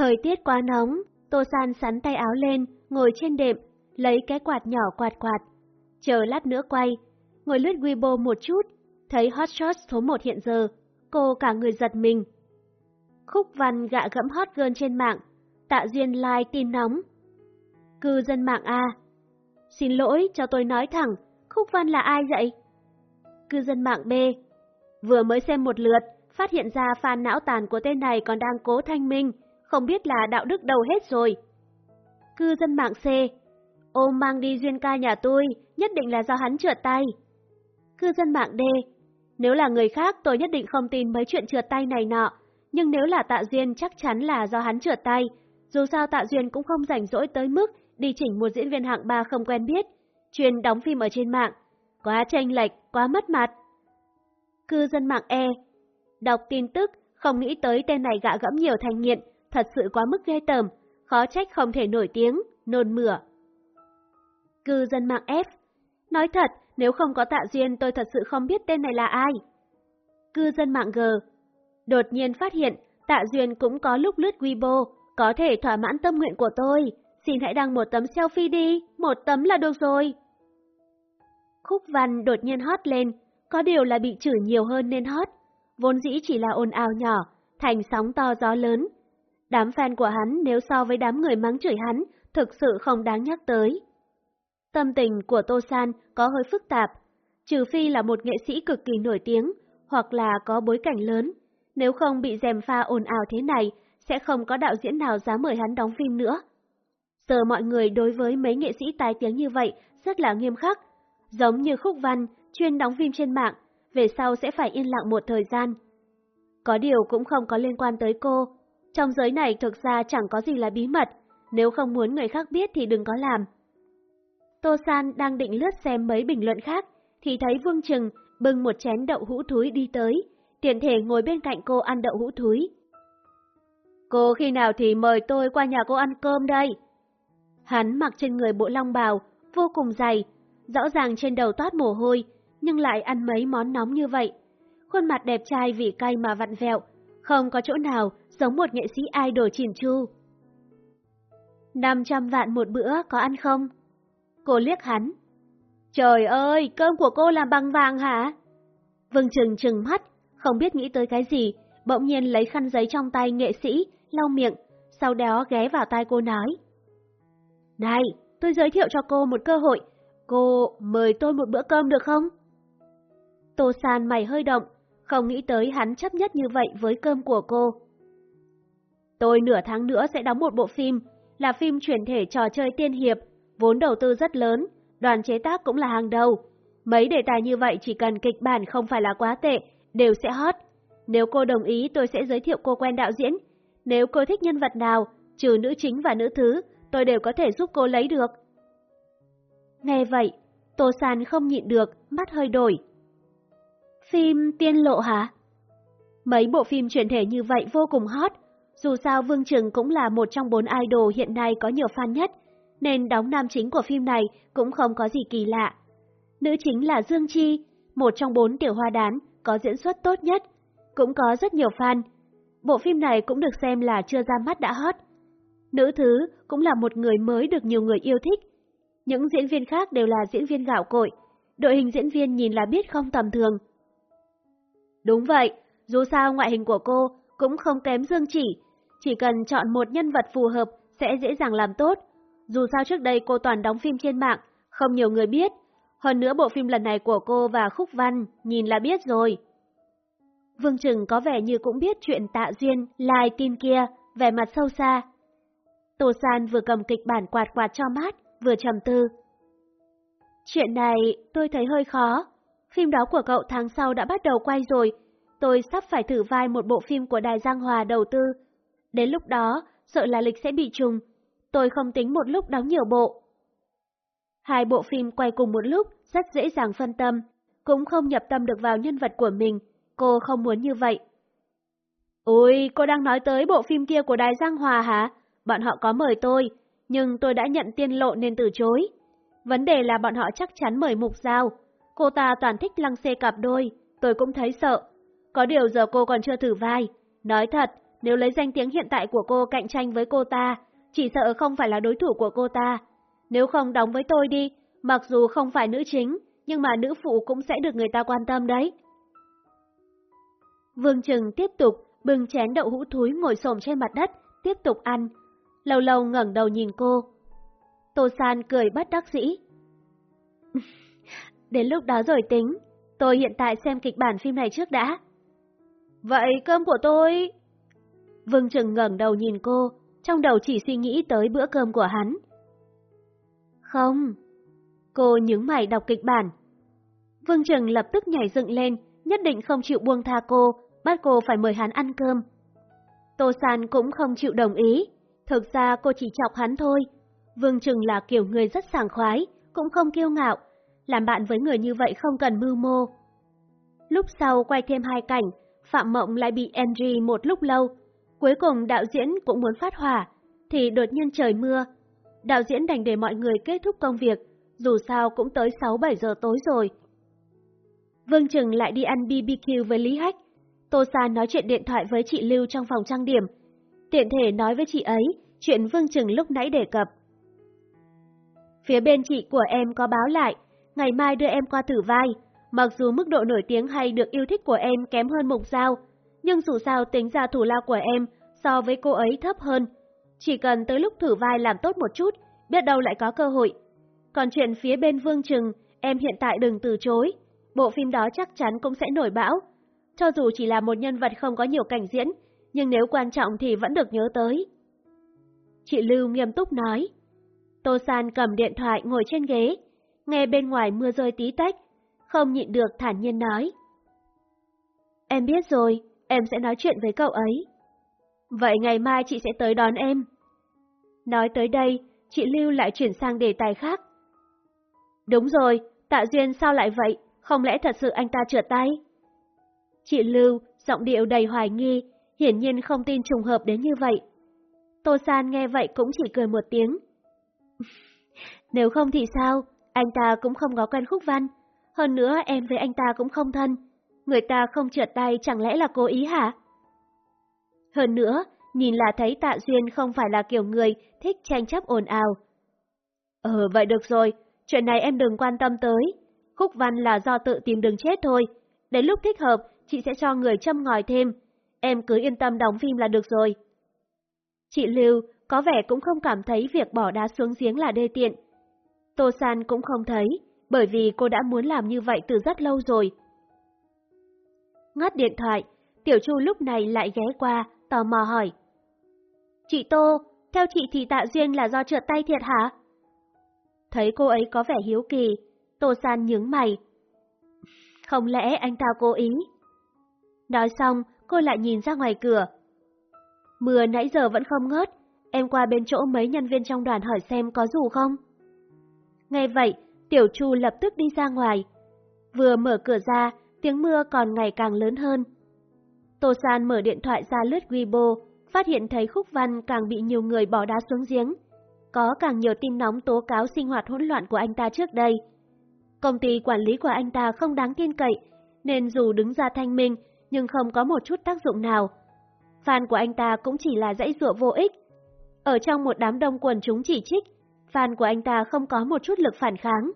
Thời tiết quá nóng, Tô San sắn tay áo lên, ngồi trên đệm, lấy cái quạt nhỏ quạt quạt. Chờ lát nữa quay, ngồi lướt Weibo một chút, thấy hot shot số 1 hiện giờ, cô cả người giật mình. Khúc văn gạ gẫm hot girl trên mạng, tạ duyên like tin nóng. Cư dân mạng A. Xin lỗi, cho tôi nói thẳng, Khúc văn là ai vậy? Cư dân mạng B. Vừa mới xem một lượt, phát hiện ra fan não tàn của tên này còn đang cố thanh minh, không biết là đạo đức đầu hết rồi. Cư dân mạng C. Ôm mang đi duyên ca nhà tôi, nhất định là do hắn trượt tay. Cư dân mạng D. Nếu là người khác tôi nhất định không tin mấy chuyện trượt tay này nọ, nhưng nếu là Tạ Duyên chắc chắn là do hắn trượt tay. Dù sao Tạ Duyên cũng không rảnh rỗi tới mức đi chỉnh một diễn viên hạng ba không quen biết, chuyên đóng phim ở trên mạng. Quá tranh lệch, quá mất mặt. Cư dân mạng E. Đọc tin tức, không nghĩ tới tên này gạ gẫm nhiều thành nghiện, thật sự quá mức ghê tởm, khó trách không thể nổi tiếng, nôn mửa. Cư dân mạng F. Nói thật, nếu không có tạ duyên tôi thật sự không biết tên này là ai. Cư dân mạng G. Đột nhiên phát hiện, tạ duyên cũng có lúc lướt Weibo, có thể thỏa mãn tâm nguyện của tôi. Xin hãy đăng một tấm selfie đi, một tấm là được rồi. Khúc văn đột nhiên hót lên, có điều là bị chửi nhiều hơn nên hót Vốn dĩ chỉ là ồn ào nhỏ, thành sóng to gió lớn. Đám fan của hắn nếu so với đám người mắng chửi hắn, thực sự không đáng nhắc tới. Tâm tình của Tô San có hơi phức tạp, trừ phi là một nghệ sĩ cực kỳ nổi tiếng, hoặc là có bối cảnh lớn. Nếu không bị dèm pha ồn ào thế này, sẽ không có đạo diễn nào dám mời hắn đóng phim nữa. Giờ mọi người đối với mấy nghệ sĩ tài tiếng như vậy rất là nghiêm khắc, giống như Khúc Văn, chuyên đóng phim trên mạng, về sau sẽ phải yên lặng một thời gian. Có điều cũng không có liên quan tới cô. Trong giới này thực ra chẳng có gì là bí mật, nếu không muốn người khác biết thì đừng có làm. Tô San đang định lướt xem mấy bình luận khác, thì thấy Vương Trừng bưng một chén đậu hũ thúi đi tới, tiện thể ngồi bên cạnh cô ăn đậu hũ thúi. Cô khi nào thì mời tôi qua nhà cô ăn cơm đây? Hắn mặc trên người bộ long bào, vô cùng dày, rõ ràng trên đầu toát mồ hôi, nhưng lại ăn mấy món nóng như vậy. Khuôn mặt đẹp trai vì cay mà vặn vẹo, không có chỗ nào giống một nghệ sĩ idol chỉn chu. 500 vạn một bữa có ăn không? Cô liếc hắn. Trời ơi, cơm của cô làm bằng vàng hả? Vương Trừng trừng mắt, không biết nghĩ tới cái gì, bỗng nhiên lấy khăn giấy trong tay nghệ sĩ, lau miệng, sau đó ghé vào tai cô nói. Này, tôi giới thiệu cho cô một cơ hội, cô mời tôi một bữa cơm được không? Tô San mày hơi động, không nghĩ tới hắn chấp nhất như vậy với cơm của cô. Tôi nửa tháng nữa sẽ đóng một bộ phim, là phim chuyển thể trò chơi tiên hiệp, vốn đầu tư rất lớn, đoàn chế tác cũng là hàng đầu. Mấy đề tài như vậy chỉ cần kịch bản không phải là quá tệ, đều sẽ hot. Nếu cô đồng ý tôi sẽ giới thiệu cô quen đạo diễn. Nếu cô thích nhân vật nào, trừ nữ chính và nữ thứ, tôi đều có thể giúp cô lấy được. Nghe vậy, Tô San không nhịn được, mắt hơi đổi. Phim tiên lộ hả? Mấy bộ phim truyền thể như vậy vô cùng hot, dù sao Vương Trừng cũng là một trong bốn idol hiện nay có nhiều fan nhất, nên đóng nam chính của phim này cũng không có gì kỳ lạ. Nữ chính là Dương Chi, một trong bốn tiểu hoa đán, có diễn xuất tốt nhất, cũng có rất nhiều fan. Bộ phim này cũng được xem là chưa ra mắt đã hot. Nữ thứ cũng là một người mới được nhiều người yêu thích. Những diễn viên khác đều là diễn viên gạo cội, đội hình diễn viên nhìn là biết không tầm thường. Đúng vậy, dù sao ngoại hình của cô cũng không kém Dương Chỉ, chỉ cần chọn một nhân vật phù hợp sẽ dễ dàng làm tốt. Dù sao trước đây cô toàn đóng phim trên mạng, không nhiều người biết. Hơn nữa bộ phim lần này của cô và Khúc Văn, nhìn là biết rồi. Vương Trừng có vẻ như cũng biết chuyện tạ duyên, lai tin kia, vẻ mặt sâu xa. Tô San vừa cầm kịch bản quạt quạt cho mát, vừa trầm tư. Chuyện này tôi thấy hơi khó. Phim đó của cậu tháng sau đã bắt đầu quay rồi. Tôi sắp phải thử vai một bộ phim của Đài Giang Hòa đầu tư. Đến lúc đó, sợ là lịch sẽ bị trùng. Tôi không tính một lúc đóng nhiều bộ. Hai bộ phim quay cùng một lúc, rất dễ dàng phân tâm. Cũng không nhập tâm được vào nhân vật của mình. Cô không muốn như vậy. Ôi, cô đang nói tới bộ phim kia của Đài Giang Hòa hả? Bọn họ có mời tôi, nhưng tôi đã nhận tiên lộ nên từ chối. Vấn đề là bọn họ chắc chắn mời Mục Giao. Cô ta toàn thích lăng xê cặp đôi, tôi cũng thấy sợ. Có điều giờ cô còn chưa thử vai. Nói thật, nếu lấy danh tiếng hiện tại của cô cạnh tranh với cô ta, chỉ sợ không phải là đối thủ của cô ta. Nếu không đóng với tôi đi, mặc dù không phải nữ chính, nhưng mà nữ phụ cũng sẽ được người ta quan tâm đấy. Vương Trừng tiếp tục bưng chén đậu hũ thúi ngồi xổm trên mặt đất, tiếp tục ăn. Lâu lâu ngẩng đầu nhìn cô. Tô San cười bất đắc dĩ. Đến lúc đó rồi tính, tôi hiện tại xem kịch bản phim này trước đã. Vậy cơm của tôi... Vương Trừng ngẩng đầu nhìn cô, trong đầu chỉ suy nghĩ tới bữa cơm của hắn. Không. Cô nhướng mày đọc kịch bản. Vương Trừng lập tức nhảy dựng lên, nhất định không chịu buông tha cô, bắt cô phải mời hắn ăn cơm. Tô San cũng không chịu đồng ý, thực ra cô chỉ chọc hắn thôi. Vương Trừng là kiểu người rất sảng khoái, cũng không kiêu ngạo, làm bạn với người như vậy không cần mưu mô. Lúc sau quay thêm hai cảnh, Phạm Mộng lại bị Andrew một lúc lâu. Cuối cùng đạo diễn cũng muốn phát hỏa, thì đột nhiên trời mưa. Đạo diễn đành để mọi người kết thúc công việc, dù sao cũng tới 6-7 giờ tối rồi. Vương Trừng lại đi ăn BBQ với Lý Hách. Tô Sa nói chuyện điện thoại với chị Lưu trong phòng trang điểm. Tiện thể nói với chị ấy chuyện Vương Trừng lúc nãy đề cập. Phía bên chị của em có báo lại, ngày mai đưa em qua thử vai. Mặc dù mức độ nổi tiếng hay được yêu thích của em kém hơn Mục Giao, nhưng dù sao tính ra thủ lao của em so với cô ấy thấp hơn. Chỉ cần tới lúc thử vai làm tốt một chút, biết đâu lại có cơ hội. Còn chuyện phía bên Vương Trừng, em hiện tại đừng từ chối. Bộ phim đó chắc chắn cũng sẽ nổi bão. Cho dù chỉ là một nhân vật không có nhiều cảnh diễn, nhưng nếu quan trọng thì vẫn được nhớ tới. Chị Lưu nghiêm túc nói. Tô San cầm điện thoại ngồi trên ghế, nghe bên ngoài mưa rơi tí tách, không nhịn được thản nhiên nói. Em biết rồi, em sẽ nói chuyện với cậu ấy. Vậy ngày mai chị sẽ tới đón em. Nói tới đây, chị Lưu lại chuyển sang đề tài khác. Đúng rồi, Tạ Duyên sao lại vậy? Không lẽ thật sự anh ta trượt tay? Chị Lưu, giọng điệu đầy hoài nghi, hiển nhiên không tin trùng hợp đến như vậy. Tô San nghe vậy cũng chỉ cười một tiếng. Nếu không thì sao, anh ta cũng không có quen khúc văn. Hơn nữa em với anh ta cũng không thân. Người ta không trượt tay chẳng lẽ là cố ý hả? Hơn nữa, nhìn là thấy Tạ Duyên không phải là kiểu người thích tranh chấp ồn ào. Ờ vậy được rồi, chuyện này em đừng quan tâm tới. Khúc văn là do tự tìm đường chết thôi. Đến lúc thích hợp, chị sẽ cho người châm ngòi thêm. Em cứ yên tâm đóng phim là được rồi. Chị Lưu có vẻ cũng không cảm thấy việc bỏ đá xuống giếng là đê tiện. Tô San cũng không thấy, bởi vì cô đã muốn làm như vậy từ rất lâu rồi. Ngắt điện thoại, Tiểu Chu lúc này lại ghé qua, tò mò hỏi. Chị Tô, theo chị thì Tạ Duyên là do trượt tay thiệt hả? Thấy cô ấy có vẻ hiếu kỳ, Tô San nhướng mày. Không lẽ anh ta cố ý? Nói xong, cô lại nhìn ra ngoài cửa. Mưa nãy giờ vẫn không ngớt, em qua bên chỗ mấy nhân viên trong đoàn hỏi xem có dù không? Nghe vậy, Tiểu Chu lập tức đi ra ngoài. Vừa mở cửa ra, tiếng mưa còn ngày càng lớn hơn. Tô San mở điện thoại ra lướt Weibo, phát hiện thấy Khúc Văn càng bị nhiều người bỏ đá xuống giếng. Có càng nhiều tin nóng tố cáo sinh hoạt hỗn loạn của anh ta trước đây. Công ty quản lý của anh ta không đáng tin cậy, nên dù đứng ra thanh minh, nhưng không có một chút tác dụng nào. Fan của anh ta cũng chỉ là dãy dụa vô ích. Ở trong một đám đông quần chúng chỉ trích, fan của anh ta không có một chút lực phản kháng.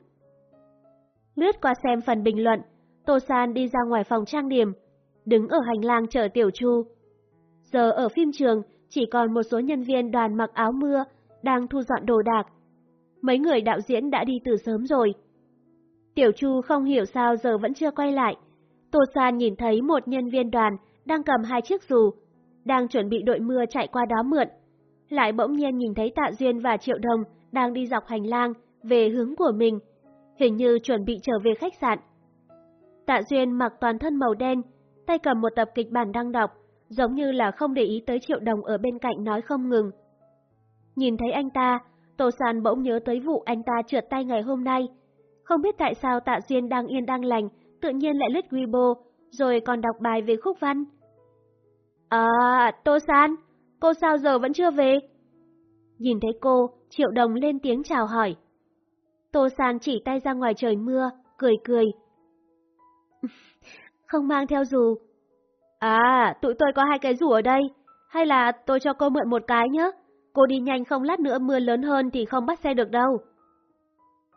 Lướt qua xem phần bình luận, Tô San đi ra ngoài phòng trang điểm, đứng ở hành lang chờ Tiểu Chu. Giờ ở phim trường, chỉ còn một số nhân viên đoàn mặc áo mưa, đang thu dọn đồ đạc. Mấy người đạo diễn đã đi từ sớm rồi. Tiểu Chu không hiểu sao giờ vẫn chưa quay lại. Tô San nhìn thấy một nhân viên đoàn đang cầm hai chiếc dù, đang chuẩn bị đội mưa chạy qua đó mượn. Lại bỗng nhiên nhìn thấy Tạ Duyên và Triệu Đồng đang đi dọc hành lang về hướng của mình, hình như chuẩn bị trở về khách sạn. Tạ Duyên mặc toàn thân màu đen, tay cầm một tập kịch bản đang đọc, giống như là không để ý tới Triệu Đồng ở bên cạnh nói không ngừng. Nhìn thấy anh ta, Tô San bỗng nhớ tới vụ anh ta trượt tay ngày hôm nay. Không biết tại sao Tạ Duyên đang yên đang lành, tự nhiên lại lướt Weibo, rồi còn đọc bài về khúc văn. À, Tô San, cô sao giờ vẫn chưa về? Nhìn thấy cô, Triệu Đồng lên tiếng chào hỏi. Tô San chỉ tay ra ngoài trời mưa, cười cười. Không mang theo dù. À, tụi tôi có hai cái dù ở đây. hay là tôi cho cô mượn một cái nhé? Cô đi nhanh không lát nữa mưa lớn hơn thì không bắt xe được đâu.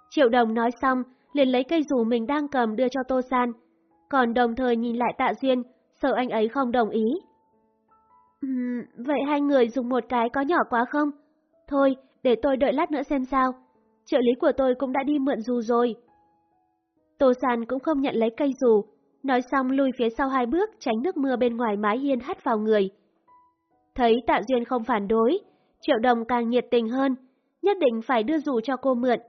Triệu đồng nói xong, liền lấy cây dù mình đang cầm đưa cho Tô San, còn đồng thời nhìn lại Tạ Duyên, sợ anh ấy không đồng ý. Uhm, vậy hai người dùng một cái có nhỏ quá không? Thôi, để tôi đợi lát nữa xem sao. Trợ lý của tôi cũng đã đi mượn dù rồi. Tô San cũng không nhận lấy cây dù, nói xong lùi phía sau hai bước tránh nước mưa bên ngoài mái hiên hắt vào người. Thấy Tạ Duyên không phản đối, Triệu Đồng càng nhiệt tình hơn, nhất định phải đưa dù cho cô mượn.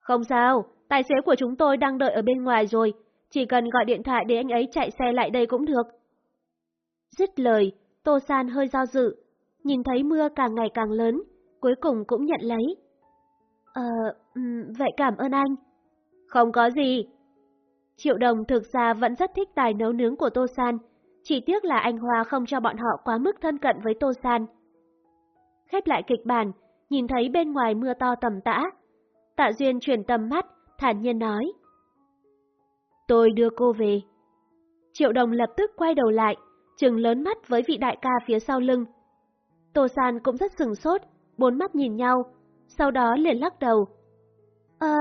Không sao, tài xế của chúng tôi đang đợi ở bên ngoài rồi, chỉ cần gọi điện thoại để anh ấy chạy xe lại đây cũng được. Dứt lời, Tô San hơi do dự, nhìn thấy mưa càng ngày càng lớn, cuối cùng cũng nhận lấy. Ờ, vậy cảm ơn anh. Không có gì. Triệu Đồng thực ra vẫn rất thích tài nấu nướng của Tô San, chỉ tiếc là anh Hoa không cho bọn họ quá mức thân cận với Tô San. Khép lại kịch bản, nhìn thấy bên ngoài mưa to tầm tã. Tạ Duyên chuyển tầm mắt, thản nhiên nói. Tôi đưa cô về. Triệu Đồng lập tức quay đầu lại, trừng lớn mắt với vị đại ca phía sau lưng. Tô San cũng rất sừng sốt, bốn mắt nhìn nhau, sau đó liền lắc đầu. Ờ,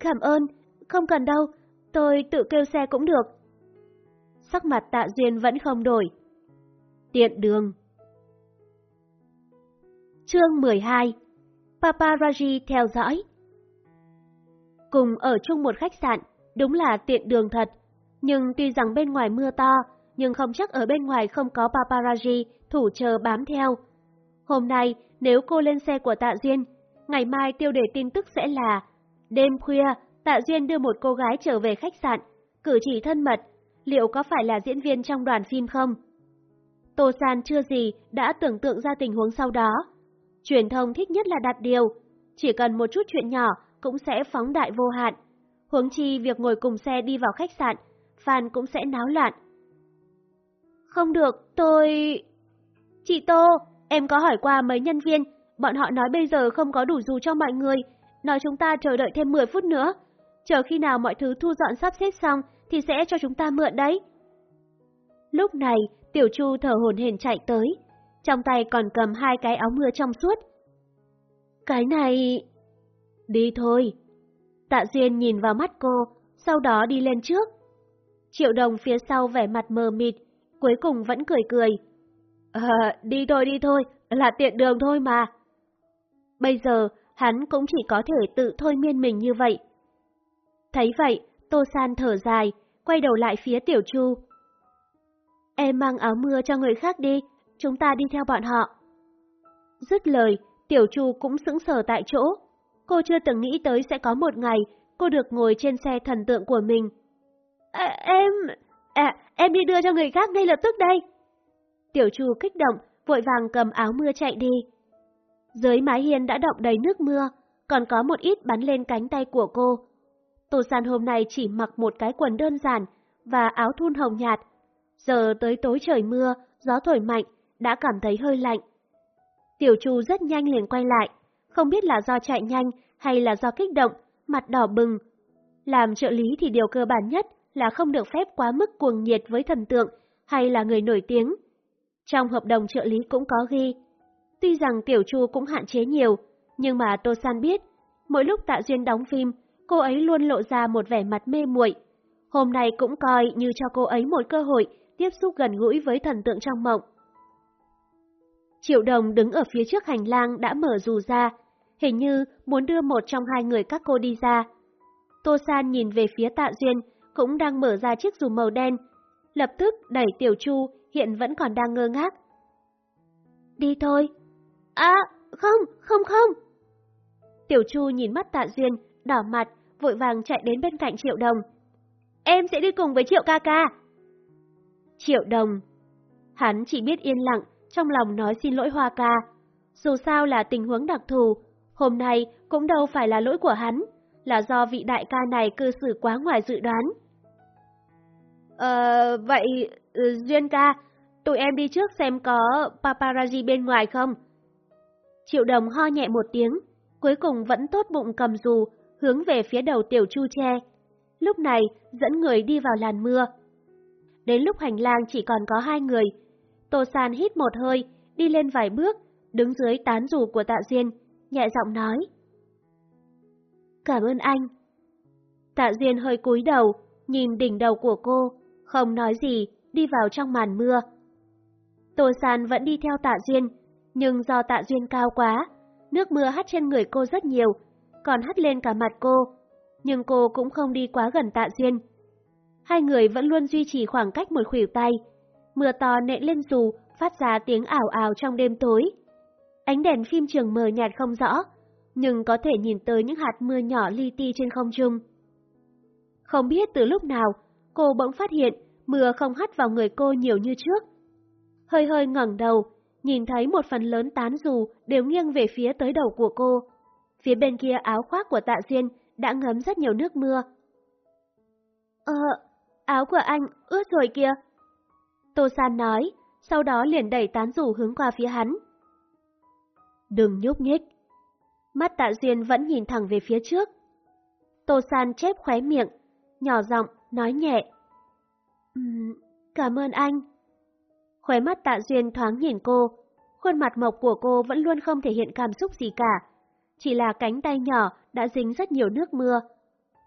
cảm ơn, không cần đâu, tôi tự kêu xe cũng được. Sắc mặt tạ duyên vẫn không đổi. Tiện đường. Chương 12 Paparazzi theo dõi Cùng ở chung một khách sạn, đúng là tiện đường thật. Nhưng tuy rằng bên ngoài mưa to, nhưng không chắc ở bên ngoài không có paparazzi thủ chờ bám theo. Hôm nay, nếu cô lên xe của Tạ Duyên, ngày mai tiêu đề tin tức sẽ là Đêm khuya, Tạ Duyên đưa một cô gái trở về khách sạn, cử chỉ thân mật, liệu có phải là diễn viên trong đoàn phim không? Tô San chưa gì đã tưởng tượng ra tình huống sau đó. Truyền thông thích nhất là đặt điều, chỉ cần một chút chuyện nhỏ cũng sẽ phóng đại vô hạn. Huống chi việc ngồi cùng xe đi vào khách sạn, fan cũng sẽ náo loạn. Không được, tôi... Chị Tô, em có hỏi qua mấy nhân viên, bọn họ nói bây giờ không có đủ dù cho mọi người, nói chúng ta chờ đợi thêm 10 phút nữa. Chờ khi nào mọi thứ thu dọn sắp xếp xong thì sẽ cho chúng ta mượn đấy. Lúc này, Tiểu Chu thở hổn hển chạy tới, trong tay còn cầm hai cái áo mưa trong suốt. Cái này... Đi thôi. Tạ Duyên nhìn vào mắt cô, sau đó đi lên trước. Triệu đồng phía sau vẻ mặt mờ mịt, cuối cùng vẫn cười cười. À, đi thôi đi thôi, là tiện đường thôi mà. Bây giờ, hắn cũng chỉ có thể tự thôi miên mình như vậy. Thấy vậy, Tô San thở dài, quay đầu lại phía Tiểu Chu. Em mang áo mưa cho người khác đi, chúng ta đi theo bọn họ. Dứt lời, Tiểu Chu cũng sững sờ tại chỗ. Cô chưa từng nghĩ tới sẽ có một ngày cô được ngồi trên xe thần tượng của mình. À, em... À, em đi đưa cho người khác ngay lập tức đây. Tiểu Chu kích động, vội vàng cầm áo mưa chạy đi. Dưới mái hiên đã động đầy nước mưa, còn có một ít bắn lên cánh tay của cô. Tô San hôm nay chỉ mặc một cái quần đơn giản và áo thun hồng nhạt. Giờ tới tối trời mưa, gió thổi mạnh, đã cảm thấy hơi lạnh. Tiểu Chu rất nhanh liền quay lại, không biết là do chạy nhanh hay là do kích động, mặt đỏ bừng. Làm trợ lý thì điều cơ bản nhất là không được phép quá mức cuồng nhiệt với thần tượng hay là người nổi tiếng. Trong hợp đồng trợ lý cũng có ghi. Tuy rằng Tiểu Chu cũng hạn chế nhiều, nhưng mà Tô San biết, mỗi lúc Tạ Duyên đóng phim, cô ấy luôn lộ ra một vẻ mặt mê muội. Hôm nay cũng coi như cho cô ấy một cơ hội tiếp xúc gần gũi với thần tượng trong mộng. Triệu đồng đứng ở phía trước hành lang đã mở dù ra, hình như muốn đưa một trong hai người các cô đi ra. Tô San nhìn về phía Tạ Duyên, cũng đang mở ra chiếc dù màu đen, lập tức đẩy Tiểu Chu, hiện vẫn còn đang ngơ ngác. Đi thôi. À, không, không không. Tiểu Chu nhìn mắt Tạ Duyên, đỏ mặt, vội vàng chạy đến bên cạnh Triệu Đồng. Em sẽ đi cùng với Triệu ca ca. Triệu Đồng. Hắn chỉ biết yên lặng, trong lòng nói xin lỗi Hoa ca. Dù sao là tình huống đặc thù, hôm nay cũng đâu phải là lỗi của hắn, là do vị đại ca này cư xử quá ngoài dự đoán. Ờ, vậy, ừ, Duyên ca, tụi em đi trước xem có paparazzi bên ngoài không? Triệu đồng ho nhẹ một tiếng, cuối cùng vẫn tốt bụng cầm dù, hướng về phía đầu tiểu chu tre. Lúc này, dẫn người đi vào làn mưa. Đến lúc hành lang chỉ còn có hai người, Tô San hít một hơi, đi lên vài bước, đứng dưới tán dù của Tạ Duyên, nhẹ giọng nói. Cảm ơn anh. Tạ Duyên hơi cúi đầu, nhìn đỉnh đầu của cô, không nói gì, đi vào trong màn mưa. Tô San vẫn đi theo Tạ Duyên, nhưng do Tạ Duyên cao quá, nước mưa hắt trên người cô rất nhiều, còn hắt lên cả mặt cô, nhưng cô cũng không đi quá gần Tạ Duyên. Hai người vẫn luôn duy trì khoảng cách một khuỷu tay. Mưa to nện lên dù, phát ra tiếng ảo ảo trong đêm tối. Ánh đèn phim trường mờ nhạt không rõ, nhưng có thể nhìn tới những hạt mưa nhỏ li ti trên không trung. Không biết từ lúc nào, cô bỗng phát hiện mưa không hắt vào người cô nhiều như trước. Hơi hơi ngẩng đầu, nhìn thấy một phần lớn tán dù đều nghiêng về phía tới đầu của cô. Phía bên kia áo khoác của tạ duyên đã ngấm rất nhiều nước mưa. Ờ, áo của anh ướt rồi kìa. Tô San nói, sau đó liền đẩy tán rủ hướng qua phía hắn. Đừng nhúc nhích. Mắt tạ duyên vẫn nhìn thẳng về phía trước. Tô San chép khóe miệng, nhỏ giọng, nói nhẹ. Um, cảm ơn anh. Khóe mắt tạ duyên thoáng nhìn cô, khuôn mặt mộc của cô vẫn luôn không thể hiện cảm xúc gì cả. Chỉ là cánh tay nhỏ đã dính rất nhiều nước mưa.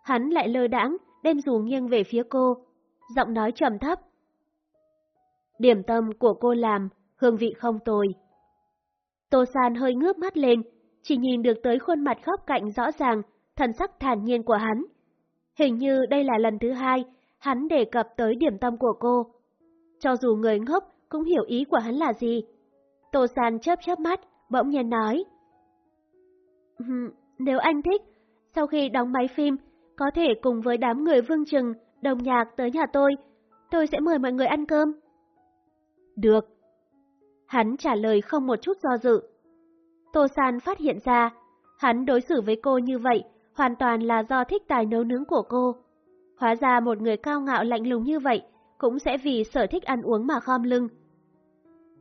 Hắn lại lơ đãng, đem dù nghiêng về phía cô, giọng nói trầm thấp. Điểm tâm của cô làm, hương vị không tồi. Tô San hơi ngước mắt lên, chỉ nhìn được tới khuôn mặt khóc cạnh rõ ràng, thần sắc thản nhiên của hắn. Hình như đây là lần thứ hai hắn đề cập tới điểm tâm của cô. Cho dù người ngốc cũng hiểu ý của hắn là gì. Tô San chớp chớp mắt, bỗng nhiên nói. Nếu anh thích, sau khi đóng máy phim, có thể cùng với đám người vương trừng, đồng nhạc tới nhà tôi, tôi sẽ mời mọi người ăn cơm. Được. Hắn trả lời không một chút do dự. Tô San phát hiện ra, hắn đối xử với cô như vậy hoàn toàn là do thích tài nấu nướng của cô. Hóa ra một người cao ngạo lạnh lùng như vậy cũng sẽ vì sở thích ăn uống mà khom lưng.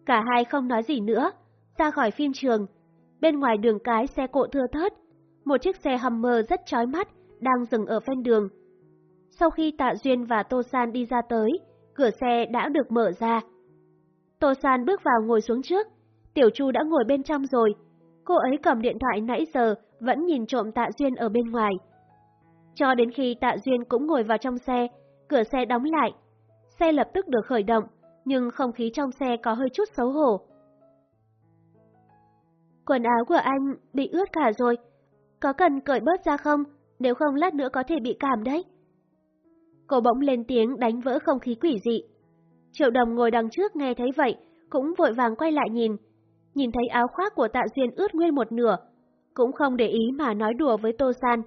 Cả hai không nói gì nữa, ra khỏi phim trường. Bên ngoài đường cái xe cộ thưa thớt, một chiếc xe Hummer rất chói mắt đang dừng ở ven đường. Sau khi Tạ Duyên và Tô San đi ra tới, cửa xe đã được mở ra. Tô San bước vào ngồi xuống trước, Tiểu Chu đã ngồi bên trong rồi. Cô ấy cầm điện thoại nãy giờ vẫn nhìn trộm Tạ Duyên ở bên ngoài. Cho đến khi Tạ Duyên cũng ngồi vào trong xe, cửa xe đóng lại. Xe lập tức được khởi động, nhưng không khí trong xe có hơi chút xấu hổ. Quần áo của anh bị ướt cả rồi, có cần cởi bớt ra không? Nếu không lát nữa có thể bị cảm đấy. Cô bỗng lên tiếng đánh vỡ không khí quỷ dị. Triệu đồng ngồi đằng trước nghe thấy vậy, cũng vội vàng quay lại nhìn. Nhìn thấy áo khoác của tạ duyên ướt nguyên một nửa, cũng không để ý mà nói đùa với Tô San.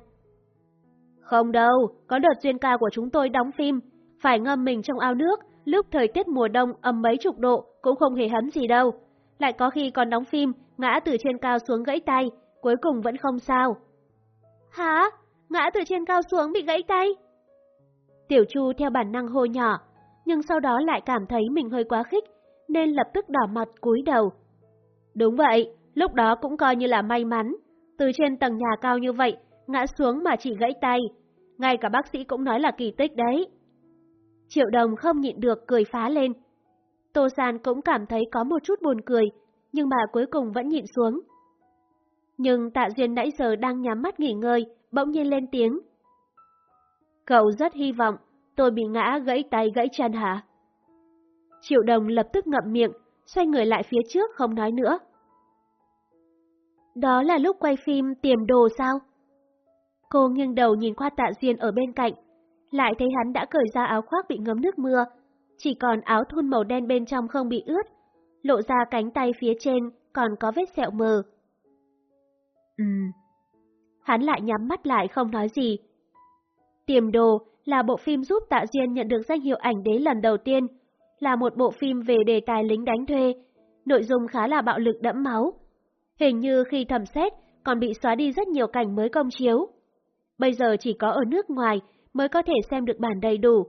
Không đâu, có đợt duyên ca của chúng tôi đóng phim, phải ngâm mình trong ao nước, lúc thời tiết mùa đông ấm mấy chục độ cũng không hề hấn gì đâu. Lại có khi còn đóng phim, ngã từ trên cao xuống gãy tay, cuối cùng vẫn không sao. Hả? Ngã từ trên cao xuống bị gãy tay? Tiểu Chu theo bản năng hô nhỏ, nhưng sau đó lại cảm thấy mình hơi quá khích, nên lập tức đỏ mặt cúi đầu. Đúng vậy, lúc đó cũng coi như là may mắn, từ trên tầng nhà cao như vậy, ngã xuống mà chỉ gãy tay. Ngay cả bác sĩ cũng nói là kỳ tích đấy. Triệu đồng không nhịn được cười phá lên. Tô San cũng cảm thấy có một chút buồn cười, nhưng bà cuối cùng vẫn nhịn xuống. Nhưng tạ duyên nãy giờ đang nhắm mắt nghỉ ngơi, bỗng nhiên lên tiếng. Cậu rất hy vọng tôi bị ngã gãy tay gãy chân hả? Triệu đồng lập tức ngậm miệng, xoay người lại phía trước không nói nữa. Đó là lúc quay phim tiềm đồ sao? Cô nghiêng đầu nhìn qua tạ duyên ở bên cạnh, lại thấy hắn đã cởi ra áo khoác bị ngấm nước mưa, chỉ còn áo thun màu đen bên trong không bị ướt, lộ ra cánh tay phía trên còn có vết sẹo mờ. Ừm. Hắn lại nhắm mắt lại không nói gì. Tiềm đồ là bộ phim giúp Tạ Duyên nhận được danh hiệu ảnh đế lần đầu tiên, là một bộ phim về đề tài lính đánh thuê, nội dung khá là bạo lực đẫm máu, Hình như khi thẩm xét còn bị xóa đi rất nhiều cảnh mới công chiếu. Bây giờ chỉ có ở nước ngoài mới có thể xem được bản đầy đủ.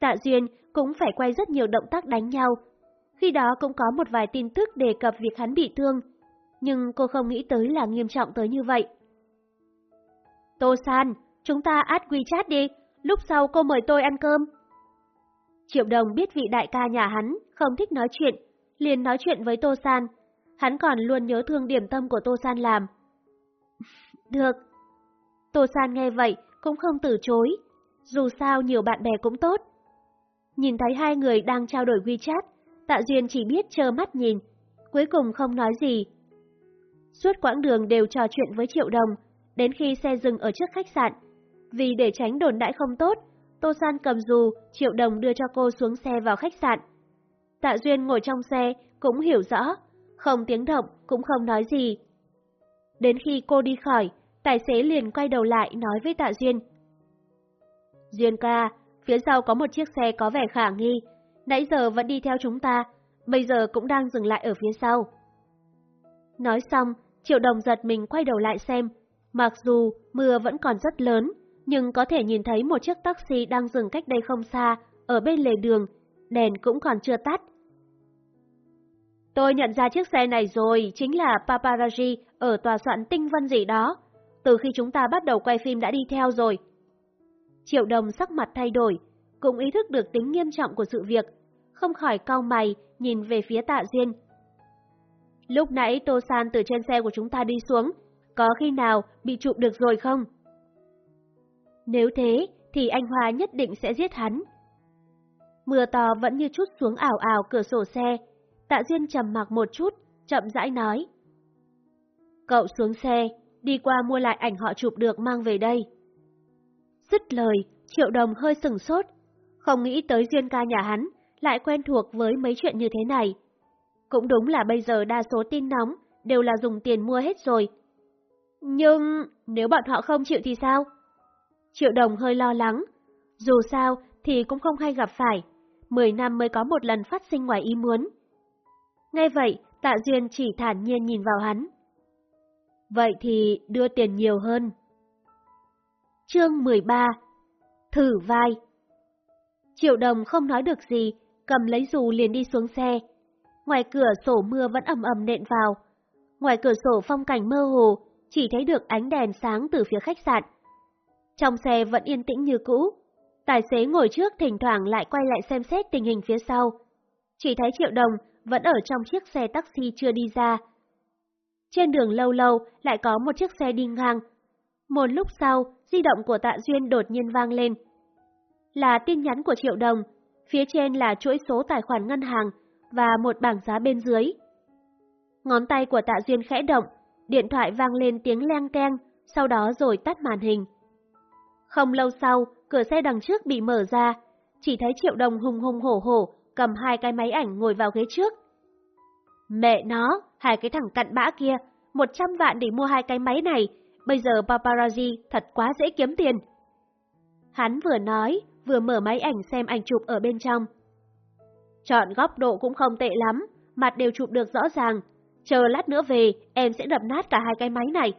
Tạ Duyên cũng phải quay rất nhiều động tác đánh nhau. Khi đó cũng có một vài tin tức đề cập việc hắn bị thương, nhưng cô không nghĩ tới là nghiêm trọng tới như vậy. Tô San, chúng ta add WeChat đi, lúc sau cô mời tôi ăn cơm. Triệu đồng biết vị đại ca nhà hắn không thích nói chuyện, liền nói chuyện với Tô San. Hắn còn luôn nhớ thương điểm tâm của Tô San làm. Được. Tô San nghe vậy cũng không từ chối. Dù sao nhiều bạn bè cũng tốt. Nhìn thấy hai người đang trao đổi WeChat, Tạ Duyên chỉ biết trơ mắt nhìn, cuối cùng không nói gì. Suốt quãng đường đều trò chuyện với Triệu Đồng, đến khi xe dừng ở trước khách sạn. Vì để tránh đồn đãi không tốt, Tô San cầm dù, Triệu Đồng đưa cho cô xuống xe vào khách sạn. Tạ Duyên ngồi trong xe cũng hiểu rõ, không tiếng động cũng không nói gì. Đến khi cô đi khỏi, tài xế liền quay đầu lại nói với Tạ Duyên. Duyên ca, phía sau có một chiếc xe có vẻ khả nghi, nãy giờ vẫn đi theo chúng ta, bây giờ cũng đang dừng lại ở phía sau. Nói xong, Triệu Đồng giật mình quay đầu lại xem, mặc dù mưa vẫn còn rất lớn, nhưng có thể nhìn thấy một chiếc taxi đang dừng cách đây không xa, ở bên lề đường, đèn cũng còn chưa tắt. Tôi nhận ra chiếc xe này rồi, chính là paparazzi ở tòa soạn tinh vân gì đó. Từ khi chúng ta bắt đầu quay phim đã đi theo rồi. Triệu đồng sắc mặt thay đổi, cũng ý thức được tính nghiêm trọng của sự việc, không khỏi cau mày nhìn về phía tạ duyên. Lúc nãy Tô San từ trên xe của chúng ta đi xuống, có khi nào bị chụp được rồi không? Nếu thế, thì anh Hoa nhất định sẽ giết hắn. Mưa to vẫn như chút xuống ảo ảo cửa sổ xe. Tạ Duyên trầm mặc một chút, chậm rãi nói. Cậu xuống xe, đi qua mua lại ảnh họ chụp được mang về đây. Dứt lời, Triệu Đồng hơi sừng sốt, không nghĩ tới Duyên ca nhà hắn lại quen thuộc với mấy chuyện như thế này. Cũng đúng là bây giờ đa số tin nóng đều là dùng tiền mua hết rồi. Nhưng nếu bọn họ không chịu thì sao? Triệu đồng hơi lo lắng. Dù sao thì cũng không hay gặp phải. Mười năm mới có một lần phát sinh ngoài ý muốn. Ngay vậy, tạ duyên chỉ thản nhiên nhìn vào hắn. Vậy thì đưa tiền nhiều hơn. Chương 13 Thử vai Triệu đồng không nói được gì, cầm lấy dù liền đi xuống xe. Ngoài cửa sổ mưa vẫn ầm ầm nện vào. Ngoài cửa sổ phong cảnh mơ hồ, chỉ thấy được ánh đèn sáng từ phía khách sạn. Trong xe vẫn yên tĩnh như cũ. Tài xế ngồi trước thỉnh thoảng lại quay lại xem xét tình hình phía sau. Chỉ thấy Triệu Đồng vẫn ở trong chiếc xe taxi chưa đi ra. Trên đường lâu lâu lại có một chiếc xe đi ngang. Một lúc sau, di động của Tạ Duyên đột nhiên vang lên. Là tin nhắn của Triệu Đồng, phía trên là chuỗi số tài khoản ngân hàng và một bảng giá bên dưới. Ngón tay của Tạ Duyên khẽ động, điện thoại vang lên tiếng leng keng, sau đó rồi tắt màn hình. Không lâu sau, cửa xe đằng trước bị mở ra, chỉ thấy Triệu Đồng hùng hùng hổ hổ cầm hai cái máy ảnh ngồi vào ghế trước. Mẹ nó, hai cái thằng cặn bã kia, một trăm vạn để mua hai cái máy này, bây giờ paparazzi thật quá dễ kiếm tiền. Hắn vừa nói, vừa mở máy ảnh xem ảnh chụp ở bên trong. Chọn góc độ cũng không tệ lắm, mặt đều chụp được rõ ràng. Chờ lát nữa về, em sẽ đập nát cả hai cái máy này.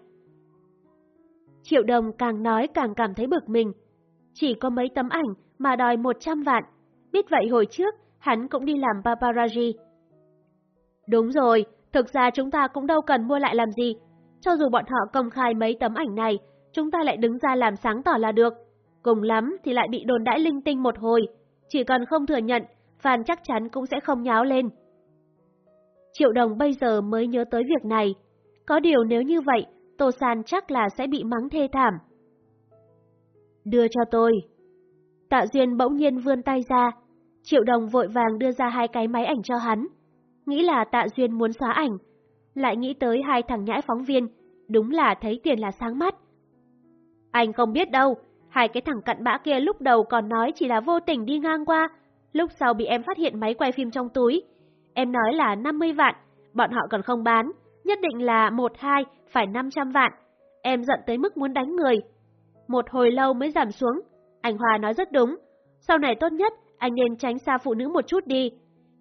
Triệu đồng càng nói càng cảm thấy bực mình. Chỉ có mấy tấm ảnh mà đòi 100 vạn. Biết vậy hồi trước, hắn cũng đi làm paparazzi. Đúng rồi, thực ra chúng ta cũng đâu cần mua lại làm gì. Cho dù bọn họ công khai mấy tấm ảnh này, chúng ta lại đứng ra làm sáng tỏ là được. Cùng lắm thì lại bị đồn đãi linh tinh một hồi. Chỉ cần không thừa nhận, Phan chắc chắn cũng sẽ không nháo lên. Triệu đồng bây giờ mới nhớ tới việc này. Có điều nếu như vậy, Tô San chắc là sẽ bị mắng thê thảm. Đưa cho tôi. Tạ Duyên bỗng nhiên vươn tay ra, Triệu Đồng vội vàng đưa ra hai cái máy ảnh cho hắn. Nghĩ là Tạ Duyên muốn xóa ảnh, lại nghĩ tới hai thằng nhãi phóng viên, đúng là thấy tiền là sáng mắt. Anh không biết đâu, hai cái thằng cặn bã kia lúc đầu còn nói chỉ là vô tình đi ngang qua, lúc sau bị em phát hiện máy quay phim trong túi. Em nói là 50 vạn, bọn họ còn không bán, nhất định là một hai phải 500 vạn. Em giận tới mức muốn đánh người. Một hồi lâu mới giảm xuống. Anh Hòa nói rất đúng. Sau này tốt nhất, anh nên tránh xa phụ nữ một chút đi.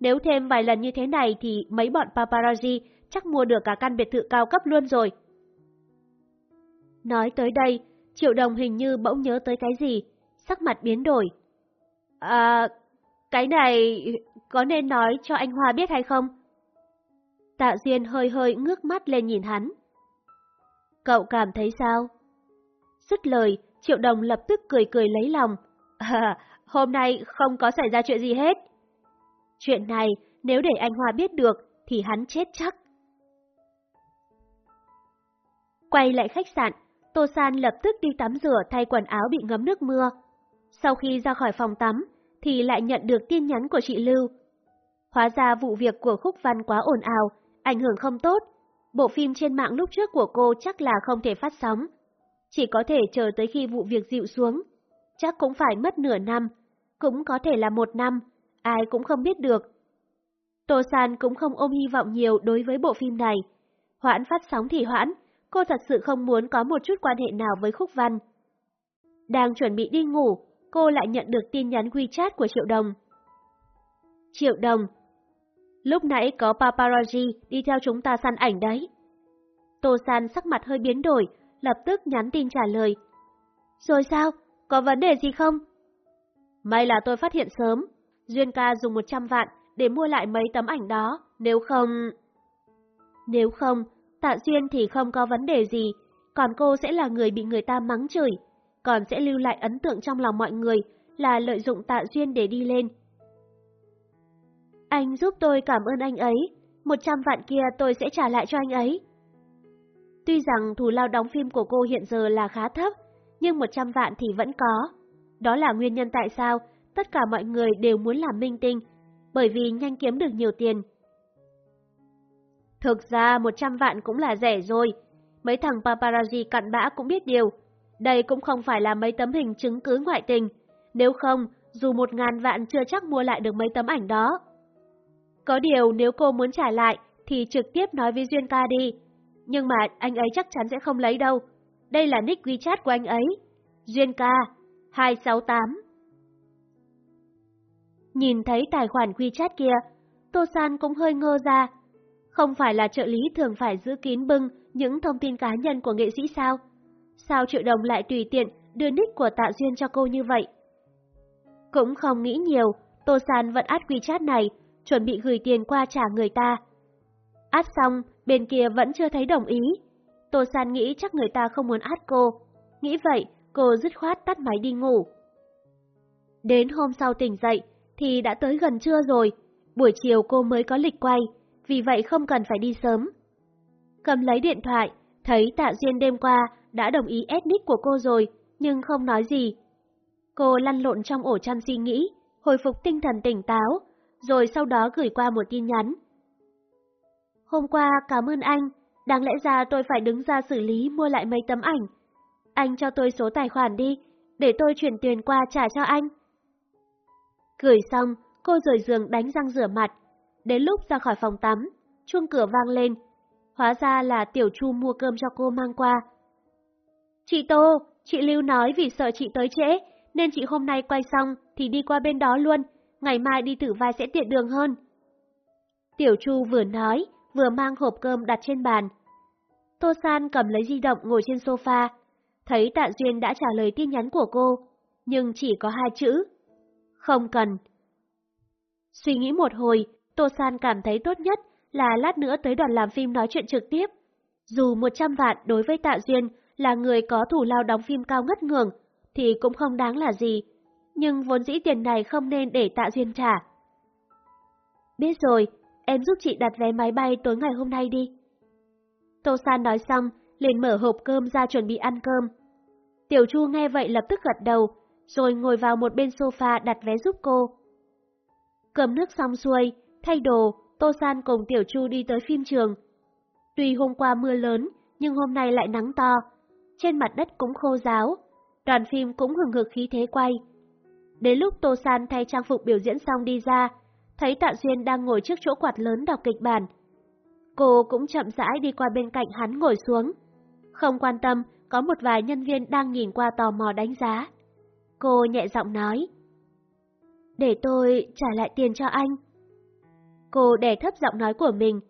Nếu thêm vài lần như thế này thì mấy bọn paparazzi chắc mua được cả căn biệt thự cao cấp luôn rồi. Nói tới đây, Triệu Đồng hình như bỗng nhớ tới cái gì, sắc mặt biến đổi. À, cái này có nên nói cho anh Hoa biết hay không? Tạ Duyên hơi hơi ngước mắt lên nhìn hắn. Cậu cảm thấy sao? Dứt lời, Triệu Đồng lập tức cười cười lấy lòng. À, hôm nay không có xảy ra chuyện gì hết. Chuyện này nếu để anh Hoa biết được thì hắn chết chắc. Quay lại khách sạn, Tô San lập tức đi tắm rửa thay quần áo bị ngấm nước mưa. Sau khi ra khỏi phòng tắm, thì lại nhận được tin nhắn của chị Lưu. Hóa ra vụ việc của Khúc Văn quá ồn ào, ảnh hưởng không tốt. Bộ phim trên mạng lúc trước của cô chắc là không thể phát sóng. Chỉ có thể chờ tới khi vụ việc dịu xuống. Chắc cũng phải mất nửa năm, cũng có thể là một năm, ai cũng không biết được. Tô San cũng không ôm hy vọng nhiều đối với bộ phim này. Hoãn phát sóng thì hoãn, cô thật sự không muốn có một chút quan hệ nào với Khúc Văn. Đang chuẩn bị đi ngủ, cô lại nhận được tin nhắn WeChat của Triệu Đồng. Triệu Đồng, lúc nãy có paparazzi đi theo chúng ta săn ảnh đấy. Tô San sắc mặt hơi biến đổi, lập tức nhắn tin trả lời. Rồi sao? Có vấn đề gì không? May là tôi phát hiện sớm. Duyên ca dùng 100 vạn để mua lại mấy tấm ảnh đó, nếu không... Nếu không, Tạ Duyên thì không có vấn đề gì, còn cô sẽ là người bị người ta mắng chửi, còn sẽ lưu lại ấn tượng trong lòng mọi người là lợi dụng Tạ Duyên để đi lên. Anh giúp tôi cảm ơn anh ấy, 100 vạn kia tôi sẽ trả lại cho anh ấy. Tuy rằng thù lao đóng phim của cô hiện giờ là khá thấp, nhưng 100 vạn thì vẫn có. Đó là nguyên nhân tại sao tất cả mọi người đều muốn làm minh tinh, bởi vì nhanh kiếm được nhiều tiền. Thực ra 100 vạn cũng là rẻ rồi, mấy thằng paparazzi cặn bã cũng biết điều. Đây cũng không phải là mấy tấm hình chứng cứ ngoại tình, nếu không, dù một ngàn vạn chưa chắc mua lại được mấy tấm ảnh đó. Có điều nếu cô muốn trả lại thì trực tiếp nói với Duyên ca đi, nhưng mà anh ấy chắc chắn sẽ không lấy đâu. Đây là nick WeChat của anh ấy. Duyên ca, 268. Nhìn thấy tài khoản WeChat kia, Tô San cũng hơi ngơ ra. Không phải là trợ lý thường phải giữ kín bưng những thông tin cá nhân của nghệ sĩ sao? Sao triệu đồng lại tùy tiện đưa nick của Tạ Duyên cho cô như vậy? Cũng không nghĩ nhiều, Tô San vẫn át WeChat này, chuẩn bị gửi tiền qua trả người ta. Át xong, bên kia vẫn chưa thấy đồng ý. Tô San nghĩ chắc người ta không muốn át cô. Nghĩ vậy, cô dứt khoát tắt máy đi ngủ. Đến hôm sau tỉnh dậy, thì đã tới gần trưa rồi, buổi chiều cô mới có lịch quay, vì vậy không cần phải đi sớm. Cầm lấy điện thoại, thấy Tạ Duyên đêm qua đã đồng ý ép nick của cô rồi, nhưng không nói gì. Cô lăn lộn trong ổ chăn suy nghĩ, hồi phục tinh thần tỉnh táo, rồi sau đó gửi qua một tin nhắn. Hôm qua cảm ơn anh, đáng lẽ ra tôi phải đứng ra xử lý mua lại mấy tấm ảnh. Anh cho tôi số tài khoản đi, để tôi chuyển tiền qua trả cho anh. Gửi xong, cô rời giường đánh răng rửa mặt. Đến lúc ra khỏi phòng tắm, chuông cửa vang lên. Hóa ra là Tiểu Chu mua cơm cho cô mang qua. Chị Tô, chị Lưu nói vì sợ chị tới trễ, nên chị hôm nay quay xong thì đi qua bên đó luôn, ngày mai đi thử vai sẽ tiện đường hơn. Tiểu Chu vừa nói, vừa mang hộp cơm đặt trên bàn. Tô San cầm lấy di động ngồi trên sofa, thấy Tạ Duyên đã trả lời tin nhắn của cô, nhưng chỉ có hai chữ. Không cần. Suy nghĩ một hồi, Tô San cảm thấy tốt nhất là lát nữa tới đoàn làm phim nói chuyện trực tiếp. Dù 100 vạn đối với Tạ Duyên là người có thủ lao đóng phim cao ngất ngường, thì cũng không đáng là gì. Nhưng vốn dĩ tiền này không nên để Tạ Duyên trả. Biết rồi, em giúp chị đặt vé máy bay tối ngày hôm nay đi. Tô San nói xong, liền mở hộp cơm ra chuẩn bị ăn cơm. Tiểu Chu nghe vậy lập tức gật đầu, rồi ngồi vào một bên sofa đặt vé giúp cô. Cầm nước xong xuôi, thay đồ, Tô San cùng Tiểu Chu đi tới phim trường. Tuy hôm qua mưa lớn, nhưng hôm nay lại nắng to. Trên mặt đất cũng khô ráo, đoàn phim cũng hừng hực khí thế quay. Đến lúc Tô San thay trang phục biểu diễn xong đi ra, thấy Tạ Duyên đang ngồi trước chỗ quạt lớn đọc kịch bản. Cô cũng chậm rãi đi qua bên cạnh hắn ngồi xuống. Không quan tâm, có một vài nhân viên đang nhìn qua tò mò đánh giá. Cô nhẹ giọng nói. Để tôi trả lại tiền cho anh. Cô đè thấp giọng nói của mình.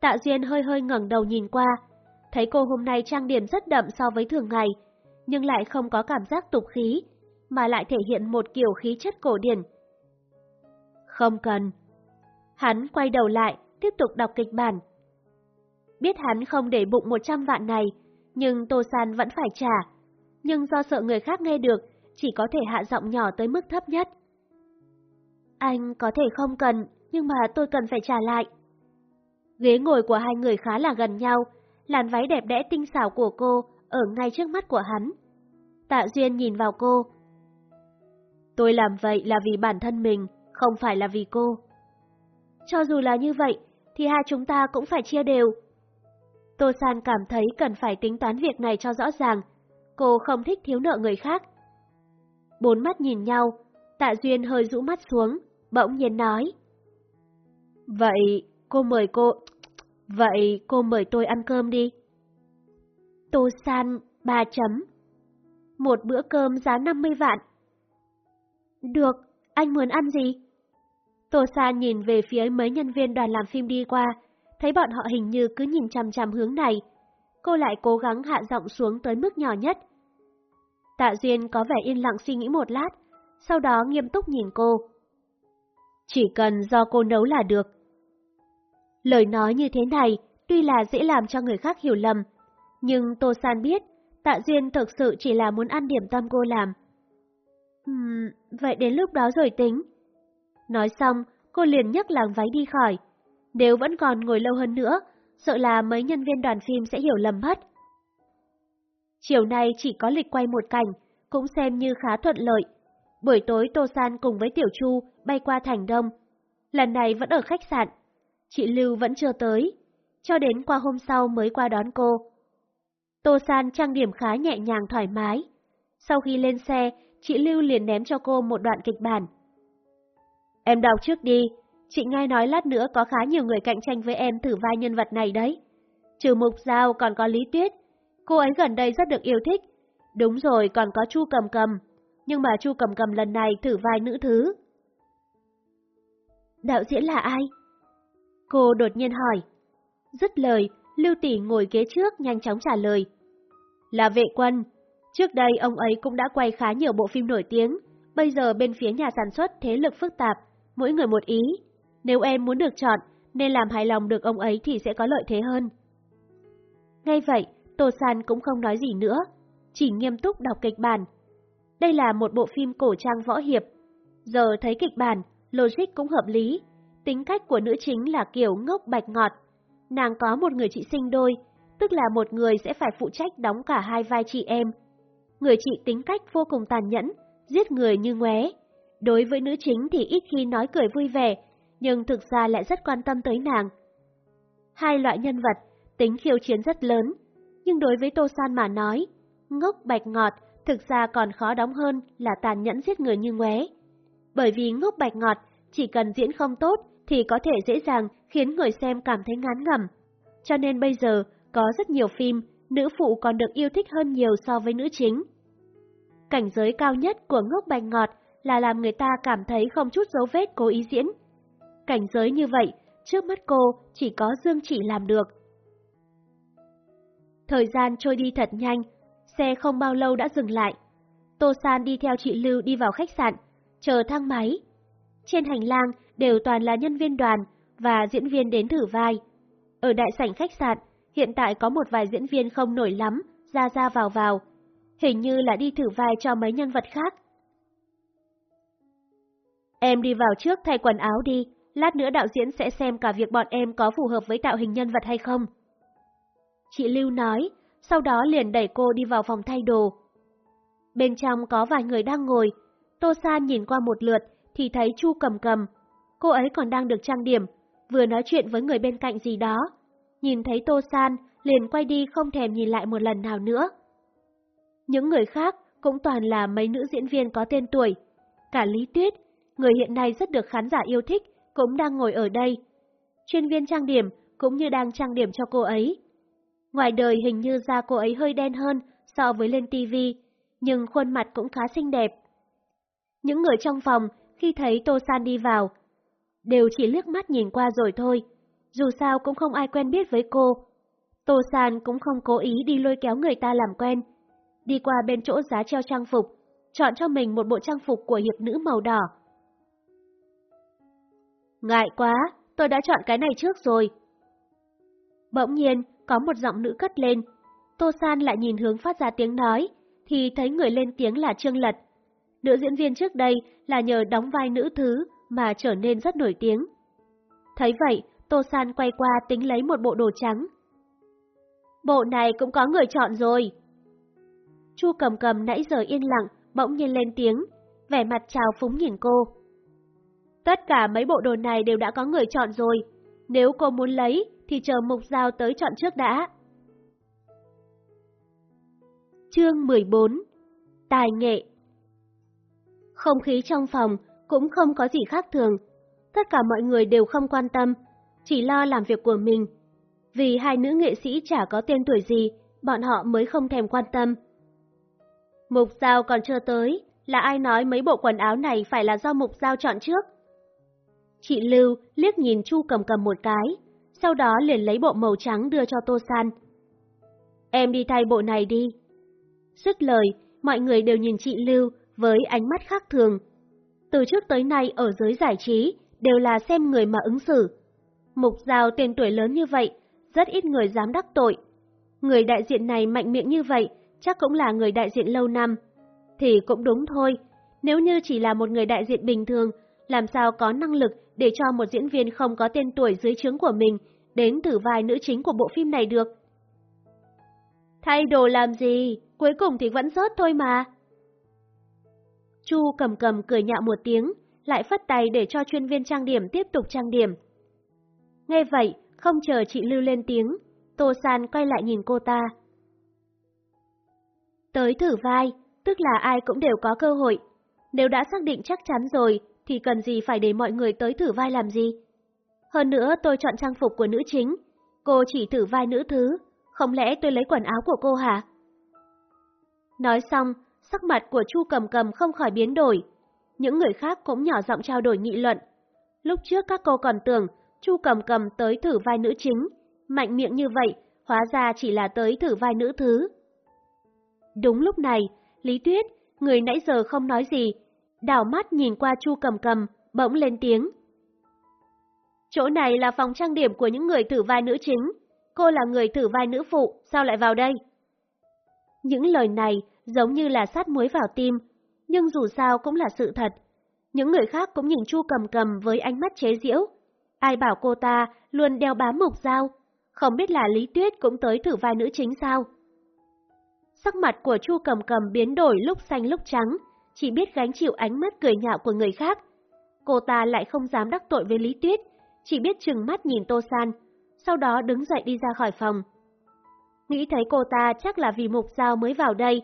Tạ Duyên hơi hơi ngẩng đầu nhìn qua. Thấy cô hôm nay trang điểm rất đậm so với thường ngày, nhưng lại không có cảm giác tục khí, mà lại thể hiện một kiểu khí chất cổ điển. Không cần. Hắn quay đầu lại, tiếp tục đọc kịch bản. Biết hắn không để bụng 100 vạn này, nhưng Tô San vẫn phải trả. Nhưng do sợ người khác nghe được, chỉ có thể hạ giọng nhỏ tới mức thấp nhất. Anh có thể không cần, nhưng mà tôi cần phải trả lại. Ghế ngồi của hai người khá là gần nhau, làn váy đẹp đẽ tinh xảo của cô ở ngay trước mắt của hắn. Tạ Duyên nhìn vào cô. Tôi làm vậy là vì bản thân mình, không phải là vì cô. Cho dù là như vậy, thì hai chúng ta cũng phải chia đều. Tô San cảm thấy cần phải tính toán việc này cho rõ ràng. Cô không thích thiếu nợ người khác. Bốn mắt nhìn nhau, Tạ Duyên hơi rũ mắt xuống, bỗng nhiên nói. Vậy cô mời cô... Vậy cô mời tôi ăn cơm đi. Tô San, ba chấm. Một bữa cơm giá 50 vạn. Được, anh muốn ăn gì? Tô San nhìn về phía mấy nhân viên đoàn làm phim đi qua, thấy bọn họ hình như cứ nhìn chằm chằm hướng này. Cô lại cố gắng hạ giọng xuống tới mức nhỏ nhất. Tạ Duyên có vẻ yên lặng suy nghĩ một lát, sau đó nghiêm túc nhìn cô. Chỉ cần do cô nấu là được. Lời nói như thế này tuy là dễ làm cho người khác hiểu lầm, nhưng Tô San biết Tạ Duyên thực sự chỉ là muốn ăn điểm tâm cô làm. Ừm, vậy đến lúc đó rồi tính. Nói xong, cô liền nhấc làng váy đi khỏi. Nếu vẫn còn ngồi lâu hơn nữa, sợ là mấy nhân viên đoàn phim sẽ hiểu lầm mất. Chiều nay chỉ có lịch quay một cảnh, cũng xem như khá thuận lợi. Buổi tối Tô San cùng với Tiểu Chu bay qua Thành Đông. Lần này vẫn ở khách sạn. Chị Lưu vẫn chưa tới, cho đến qua hôm sau mới qua đón cô. Tô San trang điểm khá nhẹ nhàng thoải mái. Sau khi lên xe, chị Lưu liền ném cho cô một đoạn kịch bản. Em đọc trước đi, chị nghe nói lát nữa có khá nhiều người cạnh tranh với em thử vai nhân vật này đấy. Trừ Mục Giao còn có Lý Tuyết, cô ấy gần đây rất được yêu thích. Đúng rồi, còn có Chu Cầm Cầm, nhưng mà Chu Cầm Cầm lần này thử vai nữ thứ. Đạo diễn là ai? Cô đột nhiên hỏi. Dứt lời, Lưu Tỷ ngồi ghế trước nhanh chóng trả lời. Là vệ quân. Trước đây ông ấy cũng đã quay khá nhiều bộ phim nổi tiếng, bây giờ bên phía nhà sản xuất thế lực phức tạp, mỗi người một ý. Nếu em muốn được chọn, nên làm hài lòng được ông ấy thì sẽ có lợi thế hơn. Ngay vậy, Tô San cũng không nói gì nữa, chỉ nghiêm túc đọc kịch bản. Đây là một bộ phim cổ trang võ hiệp. Giờ thấy kịch bản, logic cũng hợp lý. Tính cách của nữ chính là kiểu ngốc bạch ngọt, nàng có một người chị sinh đôi, tức là một người sẽ phải phụ trách đóng cả hai vai chị em. Người chị tính cách vô cùng tàn nhẫn, giết người như ngoé. Đối với nữ chính thì ít khi nói cười vui vẻ, nhưng thực ra lại rất quan tâm tới nàng. Hai loại nhân vật, tính khiêu chiến rất lớn, nhưng đối với Tô San mà nói, ngốc bạch ngọt thực ra còn khó đóng hơn là tàn nhẫn giết người như ngoé. Bởi vì ngốc bạch ngọt chỉ cần diễn không tốt thì có thể dễ dàng khiến người xem cảm thấy ngán ngẩm. Cho nên bây giờ, có rất nhiều phim, nữ phụ còn được yêu thích hơn nhiều so với nữ chính. Cảnh giới cao nhất của ngốc bạch ngọt là làm người ta cảm thấy không chút dấu vết cố ý diễn. Cảnh giới như vậy, trước mắt cô chỉ có Dương Chỉ làm được. Thời gian trôi đi thật nhanh, xe không bao lâu đã dừng lại. Tô San đi theo chị Lưu đi vào khách sạn, chờ thang máy. Trên hành lang đều toàn là nhân viên đoàn và diễn viên đến thử vai. Ở đại sảnh khách sạn, hiện tại có một vài diễn viên không nổi lắm, ra ra vào vào. Hình như là đi thử vai cho mấy nhân vật khác. Em đi vào trước thay quần áo đi, lát nữa đạo diễn sẽ xem cả việc bọn em có phù hợp với tạo hình nhân vật hay không. Chị Lưu nói, sau đó liền đẩy cô đi vào phòng thay đồ. Bên trong có vài người đang ngồi, Tô San nhìn qua một lượt thì thấy Chu cầm cầm. Cô ấy còn đang được trang điểm, vừa nói chuyện với người bên cạnh gì đó. Nhìn thấy Tô San, liền quay đi không thèm nhìn lại một lần nào nữa. Những người khác cũng toàn là mấy nữ diễn viên có tên tuổi. Cả Lý Tuyết, người hiện nay rất được khán giả yêu thích, cũng đang ngồi ở đây. Chuyên viên trang điểm cũng như đang trang điểm cho cô ấy. Ngoài đời hình như da cô ấy hơi đen hơn so với lên tivi, nhưng khuôn mặt cũng khá xinh đẹp. Những người trong phòng khi thấy Tô San đi vào, đều chỉ liếc mắt nhìn qua rồi thôi, dù sao cũng không ai quen biết với cô. Tô San cũng không cố ý đi lôi kéo người ta làm quen, đi qua bên chỗ giá treo trang phục, chọn cho mình một bộ trang phục của hiệp nữ màu đỏ. Ngại quá, tôi đã chọn cái này trước rồi. Bỗng nhiên, có một giọng nữ cất lên. Tô San lại nhìn hướng phát ra tiếng nói, thì thấy người lên tiếng là Trương Lật. Nữ diễn viên trước đây là nhờ đóng vai nữ thứ mà trở nên rất nổi tiếng. Thấy vậy, Tô San quay qua tính lấy một bộ đồ trắng. Bộ này cũng có người chọn rồi. Chu cầm cầm nãy giờ yên lặng, bỗng nhiên lên tiếng, vẻ mặt trào phúng nhìn cô. Tất cả mấy bộ đồ này đều đã có người chọn rồi, nếu cô muốn lấy thì chờ mục giao tới chọn trước đã. Chương 14 Tài nghệ Không khí trong phòng cũng không có gì khác thường, tất cả mọi người đều không quan tâm, chỉ lo làm việc của mình. Vì hai nữ nghệ sĩ chả có tên tuổi gì, bọn họ mới không thèm quan tâm. Mục Giao còn chưa tới, là ai nói mấy bộ quần áo này phải là do Mục Giao chọn trước? Chị Lưu liếc nhìn Chu cầm cầm một cái, sau đó liền lấy bộ màu trắng đưa cho Tô San. Em đi thay bộ này đi. Dứt lời, mọi người đều nhìn chị Lưu với ánh mắt khác thường. Từ trước tới nay ở giới giải trí đều là xem người mà ứng xử. Mục Giao tên tuổi lớn như vậy, rất ít người dám đắc tội. Người đại diện này mạnh miệng như vậy, chắc cũng là người đại diện lâu năm. Thì cũng đúng thôi, nếu như chỉ là một người đại diện bình thường, làm sao có năng lực để cho một diễn viên không có tên tuổi dưới trướng của mình đến thử vai nữ chính của bộ phim này được. Thay đồ làm gì, cuối cùng thì vẫn rớt thôi mà. Chu cầm cầm cười nhạo một tiếng, lại phất tay để cho chuyên viên trang điểm tiếp tục trang điểm. Nghe vậy, không chờ chị Lưu lên tiếng, Tô San quay lại nhìn cô ta. Tới thử vai, tức là ai cũng đều có cơ hội. Nếu đã xác định chắc chắn rồi, thì cần gì phải để mọi người tới thử vai làm gì? Hơn nữa tôi chọn trang phục của nữ chính, cô chỉ thử vai nữ thứ, không lẽ tôi lấy quần áo của cô hả? Nói xong, sắc mặt của Chu Cầm Cầm không khỏi biến đổi. Những người khác cũng nhỏ giọng trao đổi nghị luận. Lúc trước các cô còn tưởng Chu Cầm Cầm tới thử vai nữ chính, mạnh miệng như vậy, hóa ra chỉ là tới thử vai nữ thứ. Đúng lúc này, Lý Tuyết, người nãy giờ không nói gì, đảo mắt nhìn qua Chu Cầm Cầm, bỗng lên tiếng. Chỗ này là phòng trang điểm của những người thử vai nữ chính, cô là người thử vai nữ phụ, sao lại vào đây? Những lời này giống như là sát muối vào tim, nhưng dù sao cũng là sự thật. Những người khác cũng nhìn Chu Cầm Cầm với ánh mắt chế giễu. Ai bảo cô ta luôn đeo bám mục dao, không biết là Lý Tuyết cũng tới thử vai nữ chính sao? Sắc mặt của Chu Cầm Cầm biến đổi lúc xanh lúc trắng, chỉ biết gánh chịu ánh mắt cười nhạo của người khác. Cô ta lại không dám đắc tội với Lý Tuyết, chỉ biết chừng mắt nhìn Tô San, sau đó đứng dậy đi ra khỏi phòng. Nghĩ thấy cô ta chắc là vì mục dao mới vào đây,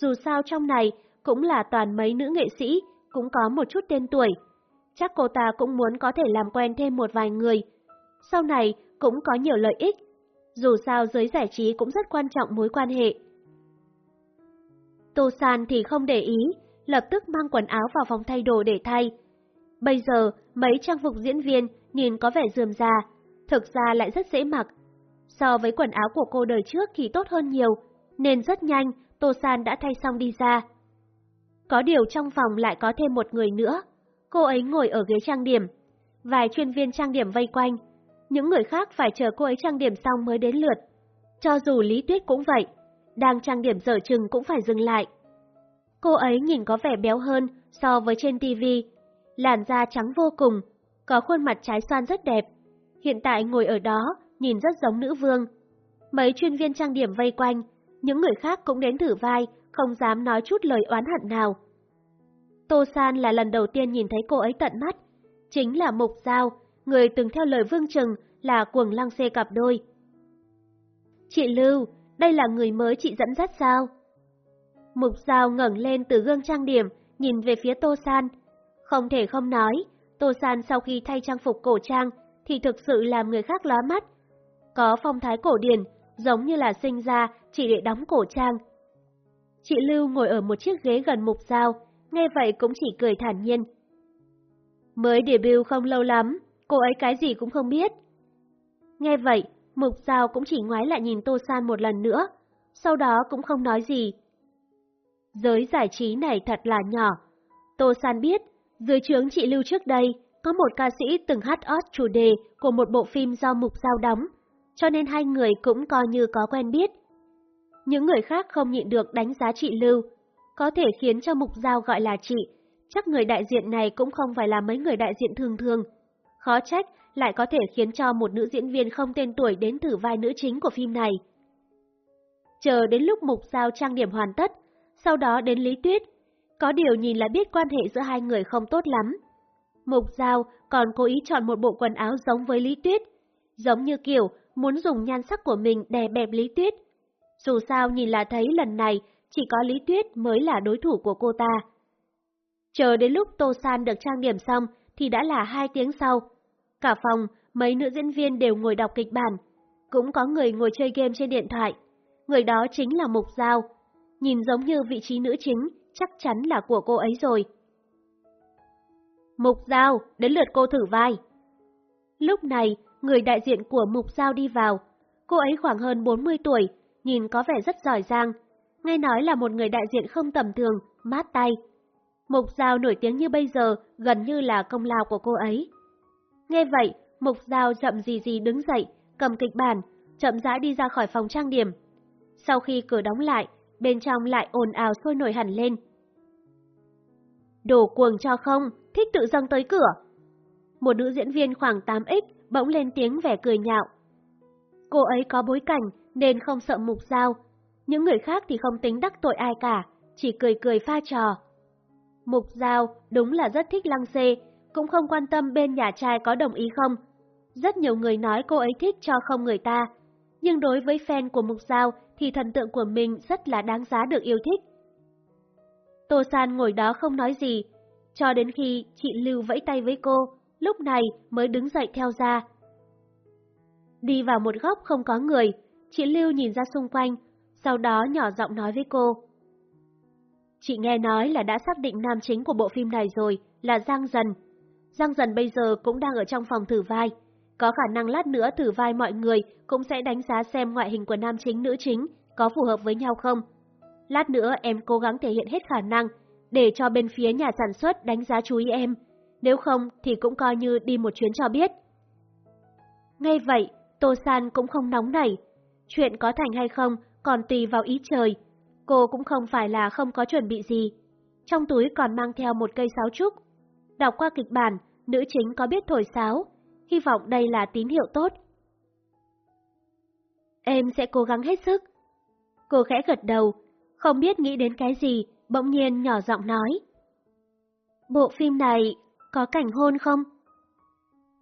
dù sao trong này cũng là toàn mấy nữ nghệ sĩ, cũng có một chút tên tuổi. Chắc cô ta cũng muốn có thể làm quen thêm một vài người. Sau này cũng có nhiều lợi ích. Dù sao giới giải trí cũng rất quan trọng mối quan hệ. Tô San thì không để ý, lập tức mang quần áo vào phòng thay đồ để thay. Bây giờ, mấy trang phục diễn viên nhìn có vẻ dườm già, thực ra lại rất dễ mặc. So với quần áo của cô đời trước thì tốt hơn nhiều, nên rất nhanh Tô San đã thay xong đi ra. Có điều trong phòng lại có thêm một người nữa, cô ấy ngồi ở ghế trang điểm. Vài chuyên viên trang điểm vây quanh, những người khác phải chờ cô ấy trang điểm xong mới đến lượt. Cho dù Lý Tuyết cũng vậy, đang trang điểm dở chừng cũng phải dừng lại. Cô ấy nhìn có vẻ béo hơn so với trên TV, làn da trắng vô cùng, có khuôn mặt trái xoan rất đẹp. Hiện tại ngồi ở đó, nhìn rất giống nữ vương. Mấy chuyên viên trang điểm vây quanh, những người khác cũng đến thử vai, không dám nói chút lời oán hận nào. Tô San là lần đầu tiên nhìn thấy cô ấy tận mắt, chính là Mục Giao, người từng theo lời Vương Trừng là cuồng lăng xê cặp đôi. Chị Lưu, đây là người mới chị dẫn dắt sao? Mục Giao ngẩng lên từ gương trang điểm, nhìn về phía Tô San. Không thể không nói, Tô San sau khi thay trang phục cổ trang thì thực sự làm người khác lóa mắt. Có phong thái cổ điển, giống như là sinh ra chỉ để đóng cổ trang. Chị Lưu ngồi ở một chiếc ghế gần Mục Giao, nghe vậy cũng chỉ cười thản nhiên. Mới debut không lâu lắm, cô ấy cái gì cũng không biết. Nghe vậy, Mục Giao cũng chỉ ngoái lại nhìn Tô San một lần nữa, sau đó cũng không nói gì. Giới giải trí này thật là nhỏ. Tô San biết, dưới trướng chị Lưu trước đây, có một ca sĩ từng hát ót chủ đề của một bộ phim do Mục Giao đóng, cho nên hai người cũng coi như có quen biết. Những người khác không nhịn được đánh giá chị Lưu, có thể khiến cho Mục Giao gọi là chị, chắc người đại diện này cũng không phải là mấy người đại diện thường thường. Khó trách lại có thể khiến cho một nữ diễn viên không tên tuổi đến thử vai nữ chính của phim này. Chờ đến lúc Mục Giao trang điểm hoàn tất, sau đó đến Lý Tuyết. Có điều nhìn là biết quan hệ giữa hai người không tốt lắm. Mục Giao còn cố ý chọn một bộ quần áo giống với Lý Tuyết, giống như kiểu muốn dùng nhan sắc của mình đè bẹp Lý Tuyết. Dù sao nhìn là thấy lần này chỉ có Lý Tuyết mới là đối thủ của cô ta. Chờ đến lúc Tô San được trang điểm xong thì đã là hai tiếng sau. Cả phòng, mấy nữ diễn viên đều ngồi đọc kịch bản. Cũng có người ngồi chơi game trên điện thoại. Người đó chính là Mục Giao. Nhìn giống như vị trí nữ chính, chắc chắn là của cô ấy rồi. Mục Giao, đến lượt cô thử vai. Lúc này, người đại diện của Mục Giao đi vào. Cô ấy khoảng hơn 40 tuổi, nhìn có vẻ rất giỏi giang. Nghe nói là một người đại diện không tầm thường, mát tay. Mục Giao nổi tiếng như bây giờ gần như là công lao của cô ấy. Nghe vậy, Mục Giao chậm gì gì đứng dậy, cầm kịch bản, chậm rãi đi ra khỏi phòng trang điểm. Sau khi cửa đóng lại, bên trong lại ồn ào sôi nổi hẳn lên. Đồ cuồng cho không, thích tự dâng tới cửa. Một nữ diễn viên khoảng 8x bỗng lên tiếng vẻ cười nhạo. Cô ấy có bối cảnh nên không sợ mục giao. Những người khác thì không tính đắc tội ai cả, chỉ cười cười pha trò. Mục giao đúng là rất thích lăng xê, cũng không quan tâm bên nhà trai có đồng ý không. Rất nhiều người nói cô ấy thích cho không người ta, nhưng đối với fan của Mục Giao thì thần tượng của mình rất là đáng giá được yêu thích. Tô San ngồi đó không nói gì, cho đến khi chị Lưu vẫy tay với cô, lúc này mới đứng dậy theo ra. Đi vào một góc không có người, chị Lưu nhìn ra xung quanh, sau đó nhỏ giọng nói với cô. Chị nghe nói là đã xác định nam chính của bộ phim này rồi, là Giang Dần. Giang Dần bây giờ cũng đang ở trong phòng thử vai. Có khả năng lát nữa thử vai mọi người cũng sẽ đánh giá xem ngoại hình của nam chính nữ chính có phù hợp với nhau không. Lát nữa em cố gắng thể hiện hết khả năng để cho bên phía nhà sản xuất đánh giá chú ý em. Nếu không thì cũng coi như đi một chuyến cho biết. Ngay vậy, Tô San cũng không nóng nảy. Chuyện có thành hay không còn tùy vào ý trời. Cô cũng không phải là không có chuẩn bị gì. Trong túi còn mang theo một cây sáo trúc. Đọc qua kịch bản, nữ chính có biết thổi sáo. Hy vọng đây là tín hiệu tốt. Em sẽ cố gắng hết sức. Cô khẽ gật đầu, không biết nghĩ đến cái gì, bỗng nhiên nhỏ giọng nói. Bộ phim này có cảnh hôn không?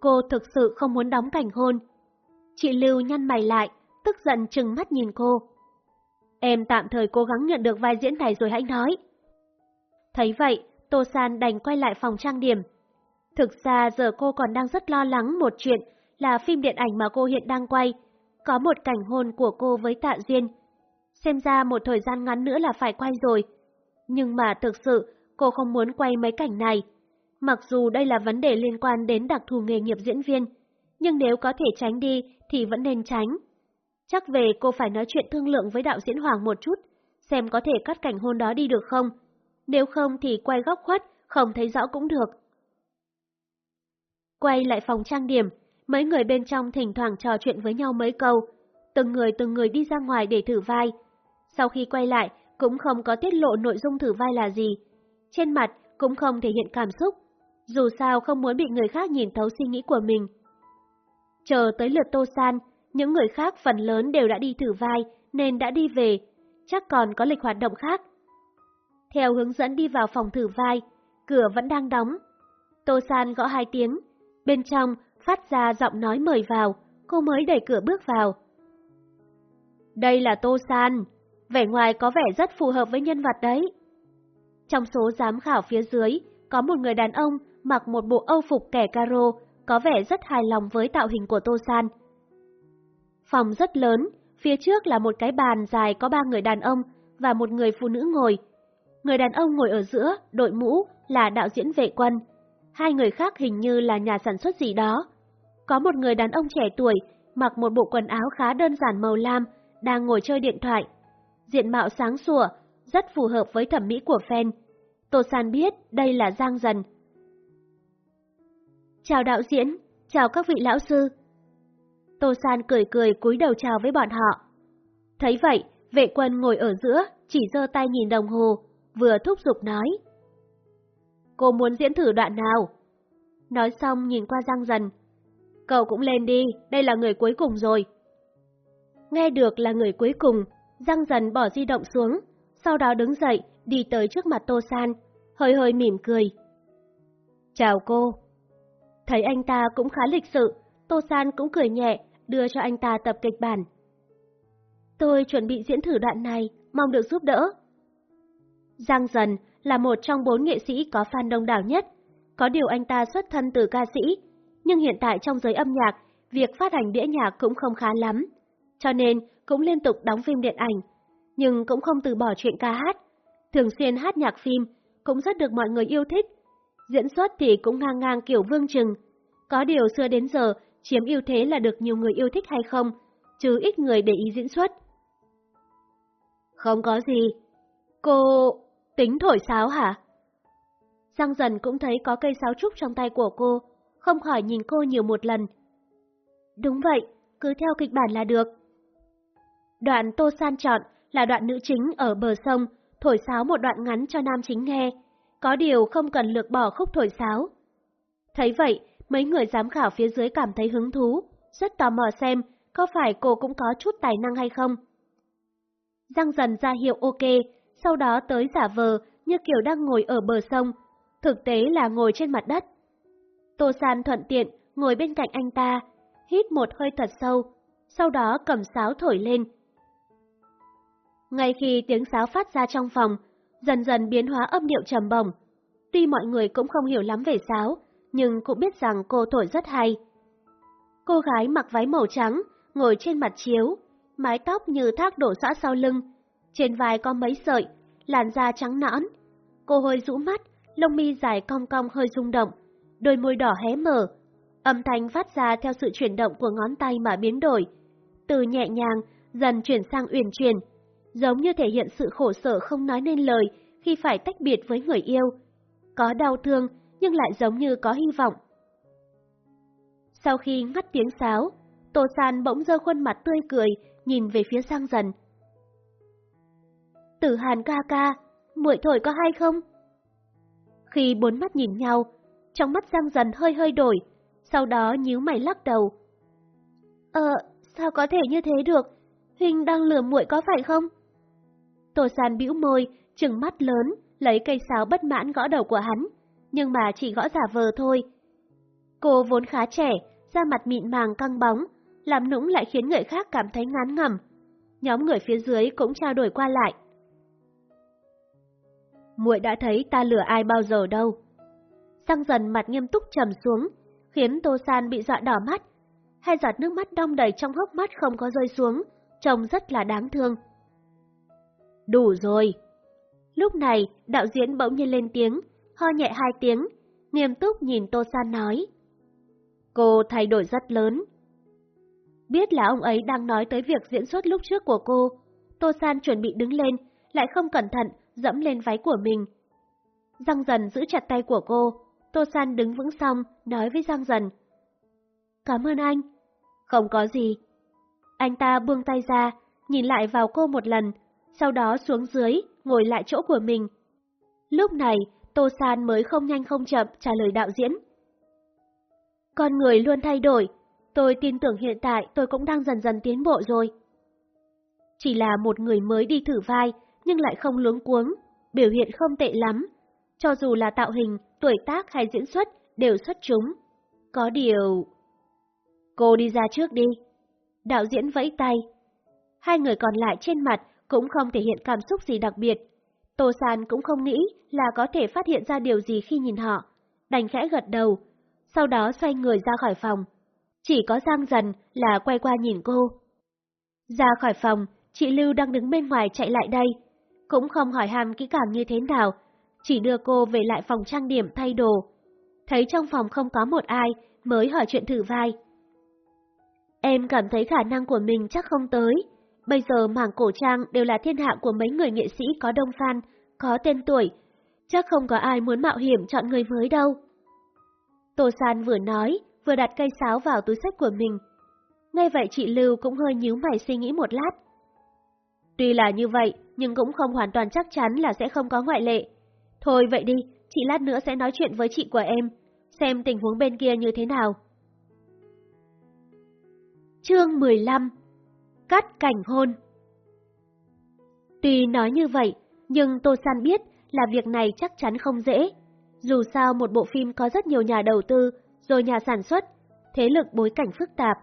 Cô thực sự không muốn đóng cảnh hôn. Chị Lưu nhăn mày lại, tức giận chừng mắt nhìn cô. Em tạm thời cố gắng nhận được vai diễn này rồi hãy nói. Thấy vậy, Tô San đành quay lại phòng trang điểm. Thực ra giờ cô còn đang rất lo lắng một chuyện là phim điện ảnh mà cô hiện đang quay. Có một cảnh hôn của cô với Tạ Duyên. Xem ra một thời gian ngắn nữa là phải quay rồi. Nhưng mà thực sự cô không muốn quay mấy cảnh này. Mặc dù đây là vấn đề liên quan đến đặc thù nghề nghiệp diễn viên, nhưng nếu có thể tránh đi thì vẫn nên tránh. Chắc về cô phải nói chuyện thương lượng với đạo diễn Hoàng một chút, xem có thể cắt cảnh hôn đó đi được không. Nếu không thì quay góc khuất, không thấy rõ cũng được. Quay lại phòng trang điểm, mấy người bên trong thỉnh thoảng trò chuyện với nhau mấy câu. Từng người từng người đi ra ngoài để thử vai. Sau khi quay lại, cũng không có tiết lộ nội dung thử vai là gì. Trên mặt cũng không thể hiện cảm xúc, dù sao không muốn bị người khác nhìn thấu suy nghĩ của mình. Chờ tới lượt Tô San, những người khác phần lớn đều đã đi thử vai nên đã đi về, chắc còn có lịch hoạt động khác. Theo hướng dẫn đi vào phòng thử vai, cửa vẫn đang đóng. Tô San gõ hai tiếng, bên trong phát ra giọng nói mời vào, cô mới đẩy cửa bước vào. Đây là Tô San, vẻ ngoài có vẻ rất phù hợp với nhân vật đấy. Trong số giám khảo phía dưới, có một người đàn ông mặc một bộ âu phục kẻ caro, có vẻ rất hài lòng với tạo hình của Tô San. Phòng rất lớn, phía trước là một cái bàn dài có ba người đàn ông và một người phụ nữ ngồi. Người đàn ông ngồi ở giữa, đội mũ, là đạo diễn vệ quân. Hai người khác hình như là nhà sản xuất gì đó. Có một người đàn ông trẻ tuổi, mặc một bộ quần áo khá đơn giản màu lam, đang ngồi chơi điện thoại. Diện mạo sáng sủa, rất phù hợp với thẩm mỹ của fan. Tô San biết đây là Giang Dần. Chào đạo diễn, chào các vị lão sư. Tô San cười cười cúi đầu chào với bọn họ. Thấy vậy, vệ quân ngồi ở giữa, chỉ giơ tay nhìn đồng hồ, vừa thúc giục nói. Cô muốn diễn thử đoạn nào? Nói xong nhìn qua Giang Dần. Cậu cũng lên đi, đây là người cuối cùng rồi. Nghe được là người cuối cùng, Giang dần bỏ di động xuống, sau đó đứng dậy, đi tới trước mặt Tô San, hơi hơi mỉm cười. Chào cô. Thấy anh ta cũng khá lịch sự, Tô San cũng cười nhẹ, đưa cho anh ta tập kịch bản. Tôi chuẩn bị diễn thử đoạn này, mong được giúp đỡ. Giang Dần là một trong bốn nghệ sĩ có fan đông đảo nhất. Có điều anh ta xuất thân từ ca sĩ, nhưng hiện tại trong giới âm nhạc, việc phát hành đĩa nhạc cũng không khá lắm. Cho nên cũng liên tục đóng phim điện ảnh, nhưng cũng không từ bỏ chuyện ca hát. Thường xuyên hát nhạc phim, cũng rất được mọi người yêu thích. Diễn xuất thì cũng ngang ngang kiểu vương trừng. Có điều xưa đến giờ, chiếm ưu thế là được nhiều người yêu thích hay không, chứ ít người để ý diễn xuất. Không có gì. Cô... tính thổi sáo hả? Giang dần cũng thấy có cây sáo trúc trong tay của cô, không khỏi nhìn cô nhiều một lần. Đúng vậy, cứ theo kịch bản là được. Đoạn Tô San chọn là đoạn nữ chính ở bờ sông, thổi sáo một đoạn ngắn cho nam chính nghe, có điều không cần lược bỏ khúc thổi sáo. Thấy vậy, mấy người giám khảo phía dưới cảm thấy hứng thú, rất tò mò xem có phải cô cũng có chút tài năng hay không. Giang dần ra hiệu ok, sau đó tới giả vờ như kiểu đang ngồi ở bờ sông, thực tế là ngồi trên mặt đất. Tô San thuận tiện ngồi bên cạnh anh ta, hít một hơi thật sâu, sau đó cầm sáo thổi lên. Ngay khi tiếng sáo phát ra trong phòng, dần dần biến hóa âm điệu trầm bổng. Tuy mọi người cũng không hiểu lắm về sáo, nhưng cũng biết rằng cô thổi rất hay. Cô gái mặc váy màu trắng, ngồi trên mặt chiếu, mái tóc như thác đổ xã sau lưng, trên vai có mấy sợi, làn da trắng nõn. Cô hơi rũ mắt, lông mi dài cong cong hơi rung động, đôi môi đỏ hé mở. Âm thanh phát ra theo sự chuyển động của ngón tay mà biến đổi, từ nhẹ nhàng dần chuyển sang uyển chuyển, giống như thể hiện sự khổ sở không nói nên lời khi phải tách biệt với người yêu. Có đau thương nhưng lại giống như có hy vọng. Sau khi ngắt tiếng sáo, Tô San bỗng dơ khuôn mặt tươi cười, nhìn về phía Sang Dần. Tử Hàn ca ca, muội thổi có hay không? Khi bốn mắt nhìn nhau, trong mắt Giang Dần hơi hơi đổi, sau đó nhíu mày lắc đầu. Ờ, sao có thể như thế được? Huynh đang lừa muội có phải không? Tô San bĩu môi, trừng mắt lớn, lấy cây sáo bất mãn gõ đầu của hắn, nhưng mà chỉ gõ giả vờ thôi. Cô vốn khá trẻ, da mặt mịn màng căng bóng, làm nũng lại khiến người khác cảm thấy ngán ngẩm. Nhóm người phía dưới cũng trao đổi qua lại. Muội đã thấy ta lừa ai bao giờ đâu. Sang dần mặt nghiêm túc trầm xuống, khiến Tô San bị dọa đỏ mắt. Hai giọt nước mắt đong đầy trong hốc mắt không có rơi xuống, trông rất là đáng thương. Đủ rồi. Lúc này, đạo diễn bỗng nhiên lên tiếng, ho nhẹ hai tiếng, nghiêm túc nhìn Tô San nói. Cô thay đổi rất lớn, Biết là ông ấy đang nói tới việc diễn xuất lúc trước của cô, Tô San chuẩn bị đứng lên, lại không cẩn thận, dẫm lên váy của mình. Giang dần giữ chặt tay của cô, Tô San đứng vững xong, nói với Giang dần. Cảm ơn anh. Không có gì. Anh ta buông tay ra, nhìn lại vào cô một lần, sau đó xuống dưới, ngồi lại chỗ của mình. Lúc này, Tô San mới không nhanh không chậm trả lời đạo diễn. Con người luôn thay đổi, Tôi tin tưởng hiện tại tôi cũng đang dần dần tiến bộ rồi. Chỉ là một người mới đi thử vai, nhưng lại không luống cuống, biểu hiện không tệ lắm. Cho dù là tạo hình, tuổi tác hay diễn xuất, đều xuất chúng. Có điều... Cô đi ra trước đi. Đạo diễn vẫy tay. Hai người còn lại trên mặt cũng không thể hiện cảm xúc gì đặc biệt. Tô San cũng không nghĩ là có thể phát hiện ra điều gì khi nhìn họ. Đành khẽ gật đầu, sau đó xoay người ra khỏi phòng, chỉ có Giang dần là quay qua nhìn cô. Ra khỏi phòng, chị Lưu đang đứng bên ngoài chạy lại đây. Cũng không hỏi hàm kỹ càng như thế nào, chỉ đưa cô về lại phòng trang điểm thay đồ. Thấy trong phòng không có một ai, mới hỏi chuyện thử vai. Em cảm thấy khả năng của mình chắc không tới. Bây giờ mảng cổ trang đều là thiên hạ của mấy người nghệ sĩ có đông fan, có tên tuổi. Chắc không có ai muốn mạo hiểm chọn người mới đâu. Tô San vừa nói, vừa đặt cây sáo vào túi sách của mình. Ngay vậy chị Lưu cũng hơi nhíu mày suy nghĩ một lát. Tuy là như vậy, nhưng cũng không hoàn toàn chắc chắn là sẽ không có ngoại lệ. Thôi vậy đi, chị lát nữa sẽ nói chuyện với chị của em, xem tình huống bên kia như thế nào. Chương 15 Cắt cảnh hôn Tuy nói như vậy, nhưng Tô San biết là việc này chắc chắn không dễ. Dù sao một bộ phim có rất nhiều nhà đầu tư, rồi nhà sản xuất, thế lực bối cảnh phức tạp.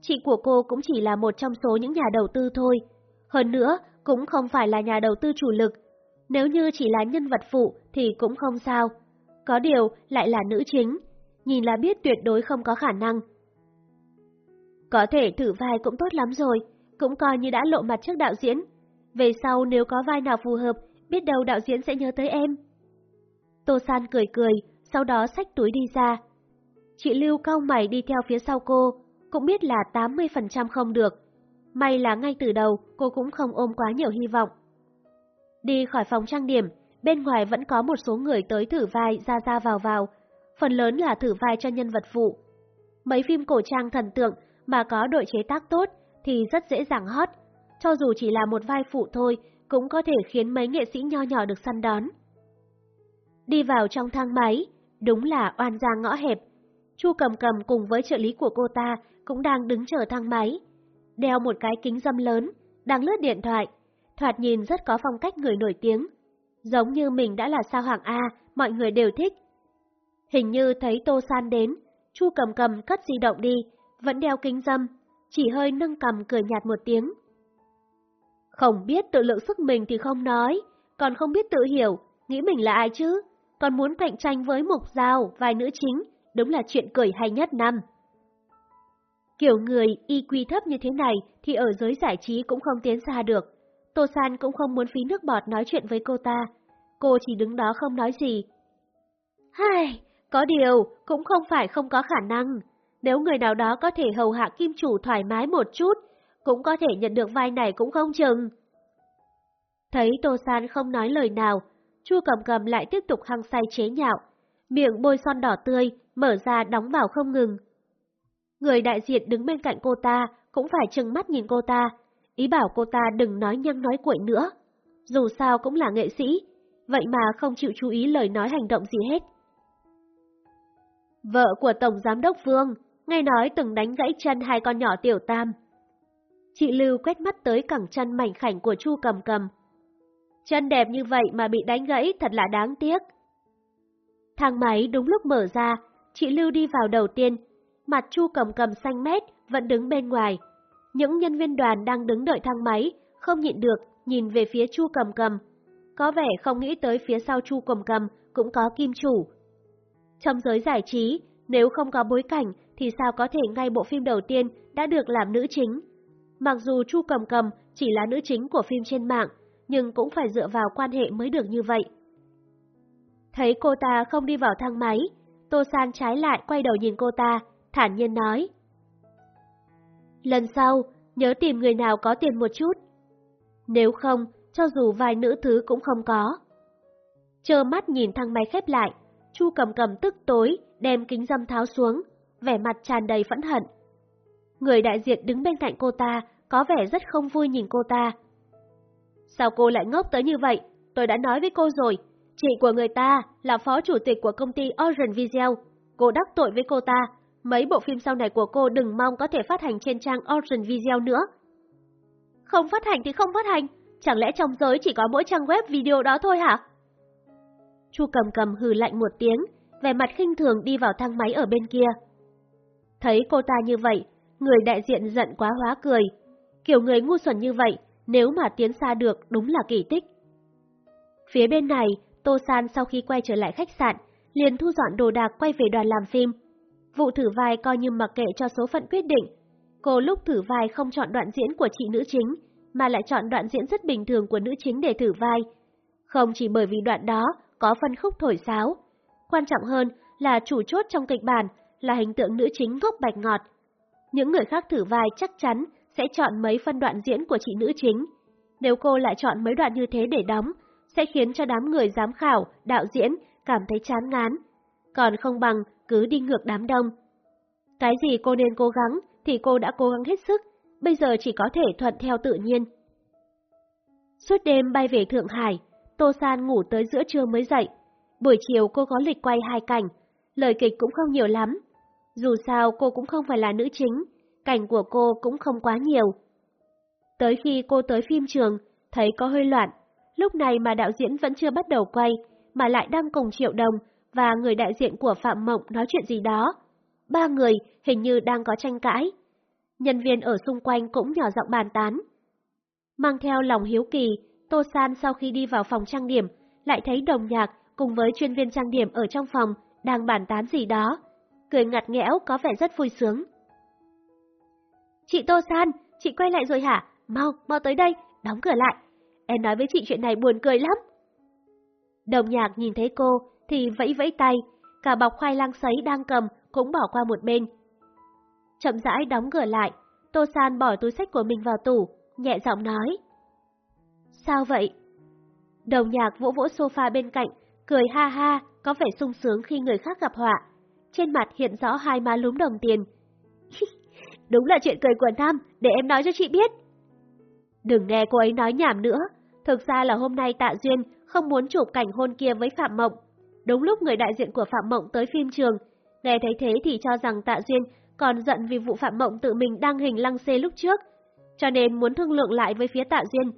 Chị của cô cũng chỉ là một trong số những nhà đầu tư thôi. Hơn nữa, cũng không phải là nhà đầu tư chủ lực. Nếu như chỉ là nhân vật phụ thì cũng không sao. Có điều lại là nữ chính, nhìn là biết tuyệt đối không có khả năng. Có thể thử vai cũng tốt lắm rồi, cũng coi như đã lộ mặt trước đạo diễn. Về sau nếu có vai nào phù hợp, biết đâu đạo diễn sẽ nhớ tới em. Tô San cười cười, sau đó xách túi đi ra. Chị Lưu cau mày đi theo phía sau cô, cũng biết là 80% không được. May là ngay từ đầu cô cũng không ôm quá nhiều hy vọng. Đi khỏi phòng trang điểm, bên ngoài vẫn có một số người tới thử vai ra ra vào vào, phần lớn là thử vai cho nhân vật phụ. Mấy phim cổ trang thần tượng mà có đội chế tác tốt thì rất dễ dàng hot, cho dù chỉ là một vai phụ thôi cũng có thể khiến mấy nghệ sĩ nho nhỏ được săn đón. Đi vào trong thang máy, đúng là oan gia ngõ hẹp. Chu cầm cầm cùng với trợ lý của cô ta cũng đang đứng chờ thang máy. Đeo một cái kính dâm lớn, đang lướt điện thoại, thoạt nhìn rất có phong cách người nổi tiếng. Giống như mình đã là sao hạng A, mọi người đều thích. Hình như thấy Tô San đến, Chu cầm cầm cất di động đi, vẫn đeo kính dâm, chỉ hơi nâng cầm cười nhạt một tiếng. Không biết tự lượng sức mình thì không nói, còn không biết tự hiểu, nghĩ mình là ai chứ, còn muốn cạnh tranh với Mục Giao, vài nữ chính, đúng là chuyện cười hay nhất năm. Kiểu người y quy thấp như thế này thì ở giới giải trí cũng không tiến xa được. Tô San cũng không muốn phí nước bọt nói chuyện với cô ta. Cô chỉ đứng đó không nói gì. Hai, có điều, cũng không phải không có khả năng. Nếu người nào đó có thể hầu hạ kim chủ thoải mái một chút, cũng có thể nhận được vai này cũng không chừng. Thấy Tô San không nói lời nào, Chu cầm cầm lại tiếp tục hăng say chế nhạo, miệng bôi son đỏ tươi, mở ra đóng vào không ngừng. Người đại diện đứng bên cạnh cô ta cũng phải trừng mắt nhìn cô ta, ý bảo cô ta đừng nói nhăng nói cuội nữa. Dù sao cũng là nghệ sĩ, vậy mà không chịu chú ý lời nói hành động gì hết. Vợ của Tổng Giám đốc Vương, nghe nói từng đánh gãy chân hai con nhỏ tiểu tam. Chị Lưu quét mắt tới cẳng chân mảnh khảnh của Chu cầm cầm. Chân đẹp như vậy mà bị đánh gãy thật là đáng tiếc. Thang máy đúng lúc mở ra, chị Lưu đi vào đầu tiên, mặt Chu cầm cầm xanh mét vẫn đứng bên ngoài. Những nhân viên đoàn đang đứng đợi thang máy, không nhịn được, nhìn về phía Chu cầm cầm. Có vẻ không nghĩ tới phía sau Chu cầm cầm cũng có kim chủ. Trong giới giải trí, nếu không có bối cảnh thì sao có thể ngay bộ phim đầu tiên đã được làm nữ chính. Mặc dù Chu cầm cầm chỉ là nữ chính của phim trên mạng, nhưng cũng phải dựa vào quan hệ mới được như vậy. Thấy cô ta không đi vào thang máy, Tô San trái lại quay đầu nhìn cô ta, thản nhiên nói. Lần sau, nhớ tìm người nào có tiền một chút. Nếu không, cho dù vài nữ thứ cũng không có. Chờ mắt nhìn thang máy khép lại, Chu cầm cầm tức tối, đem kính dâm tháo xuống, vẻ mặt tràn đầy phẫn hận. Người đại diện đứng bên cạnh cô ta, có vẻ rất không vui nhìn cô ta. Sao cô lại ngốc tới như vậy? Tôi đã nói với cô rồi, chị của người ta là phó chủ tịch của công ty Orange Video. Cô đắc tội với cô ta, mấy bộ phim sau này của cô đừng mong có thể phát hành trên trang Orange Video nữa. Không phát hành thì không phát hành, chẳng lẽ trong giới chỉ có mỗi trang web video đó thôi hả? Chu cầm cầm hừ lạnh một tiếng, vẻ mặt khinh thường đi vào thang máy ở bên kia. Thấy cô ta như vậy, người đại diện giận quá hóa cười. Kiểu người ngu xuẩn như vậy, nếu mà tiến xa được đúng là kỳ tích. Phía bên này, Tô San sau khi quay trở lại khách sạn, liền thu dọn đồ đạc quay về đoàn làm phim. Vụ thử vai coi như mặc kệ cho số phận quyết định. Cô lúc thử vai không chọn đoạn diễn của chị nữ chính, mà lại chọn đoạn diễn rất bình thường của nữ chính để thử vai. Không chỉ bởi vì đoạn đó có phân khúc thổi sáo. Quan trọng hơn là chủ chốt trong kịch bản là hình tượng nữ chính gốc bạch ngọt. Những người khác thử vai chắc chắn sẽ chọn mấy phân đoạn diễn của chị nữ chính. Nếu cô lại chọn mấy đoạn như thế để đóng, sẽ khiến cho đám người giám khảo, đạo diễn cảm thấy chán ngán. Còn không bằng cứ đi ngược đám đông. Cái gì cô nên cố gắng thì cô đã cố gắng hết sức, bây giờ chỉ có thể thuận theo tự nhiên. Suốt đêm bay về Thượng Hải, Tô San ngủ tới giữa trưa mới dậy. Buổi chiều cô có lịch quay hai cảnh, lời kịch cũng không nhiều lắm. Dù sao cô cũng không phải là nữ chính, cảnh của cô cũng không quá nhiều. Tới khi cô tới phim trường, thấy có hơi loạn, lúc này mà đạo diễn vẫn chưa bắt đầu quay, mà lại đang cùng Triệu Đồng và người đại diện của Phạm Mộng nói chuyện gì đó. Ba người hình như đang có tranh cãi. Nhân viên ở xung quanh cũng nhỏ giọng bàn tán. Mang theo lòng hiếu kỳ, Tô San sau khi đi vào phòng trang điểm, lại thấy đồng nhạc cùng với chuyên viên trang điểm ở trong phòng đang bàn tán gì đó. Cười ngặt nghẽo có vẻ rất vui sướng. Chị Tô San, chị quay lại rồi hả? Mau, mau tới đây, đóng cửa lại. Em nói với chị chuyện này buồn cười lắm. Đồng nhạc nhìn thấy cô thì vẫy vẫy tay, cả bọc khoai lang sấy đang cầm cũng bỏ qua một bên. Chậm rãi đóng cửa lại, Tô San bỏ túi sách của mình vào tủ, nhẹ giọng nói. Sao vậy? Đồng nhạc vỗ vỗ sofa bên cạnh, cười ha ha, có vẻ sung sướng khi người khác gặp họa. Trên mặt hiện rõ hai má lúm đồng tiền. Đúng là chuyện cười của Nam, để em nói cho chị biết. Đừng nghe cô ấy nói nhảm nữa, thực ra là hôm nay Tạ Duyên không muốn chụp cảnh hôn kia với Phạm Mộng. Đúng lúc người đại diện của Phạm Mộng tới phim trường, nghe thấy thế thì cho rằng Tạ Duyên còn giận vì vụ Phạm Mộng tự mình đăng hình lăng xê lúc trước, cho nên muốn thương lượng lại với phía Tạ Duyên.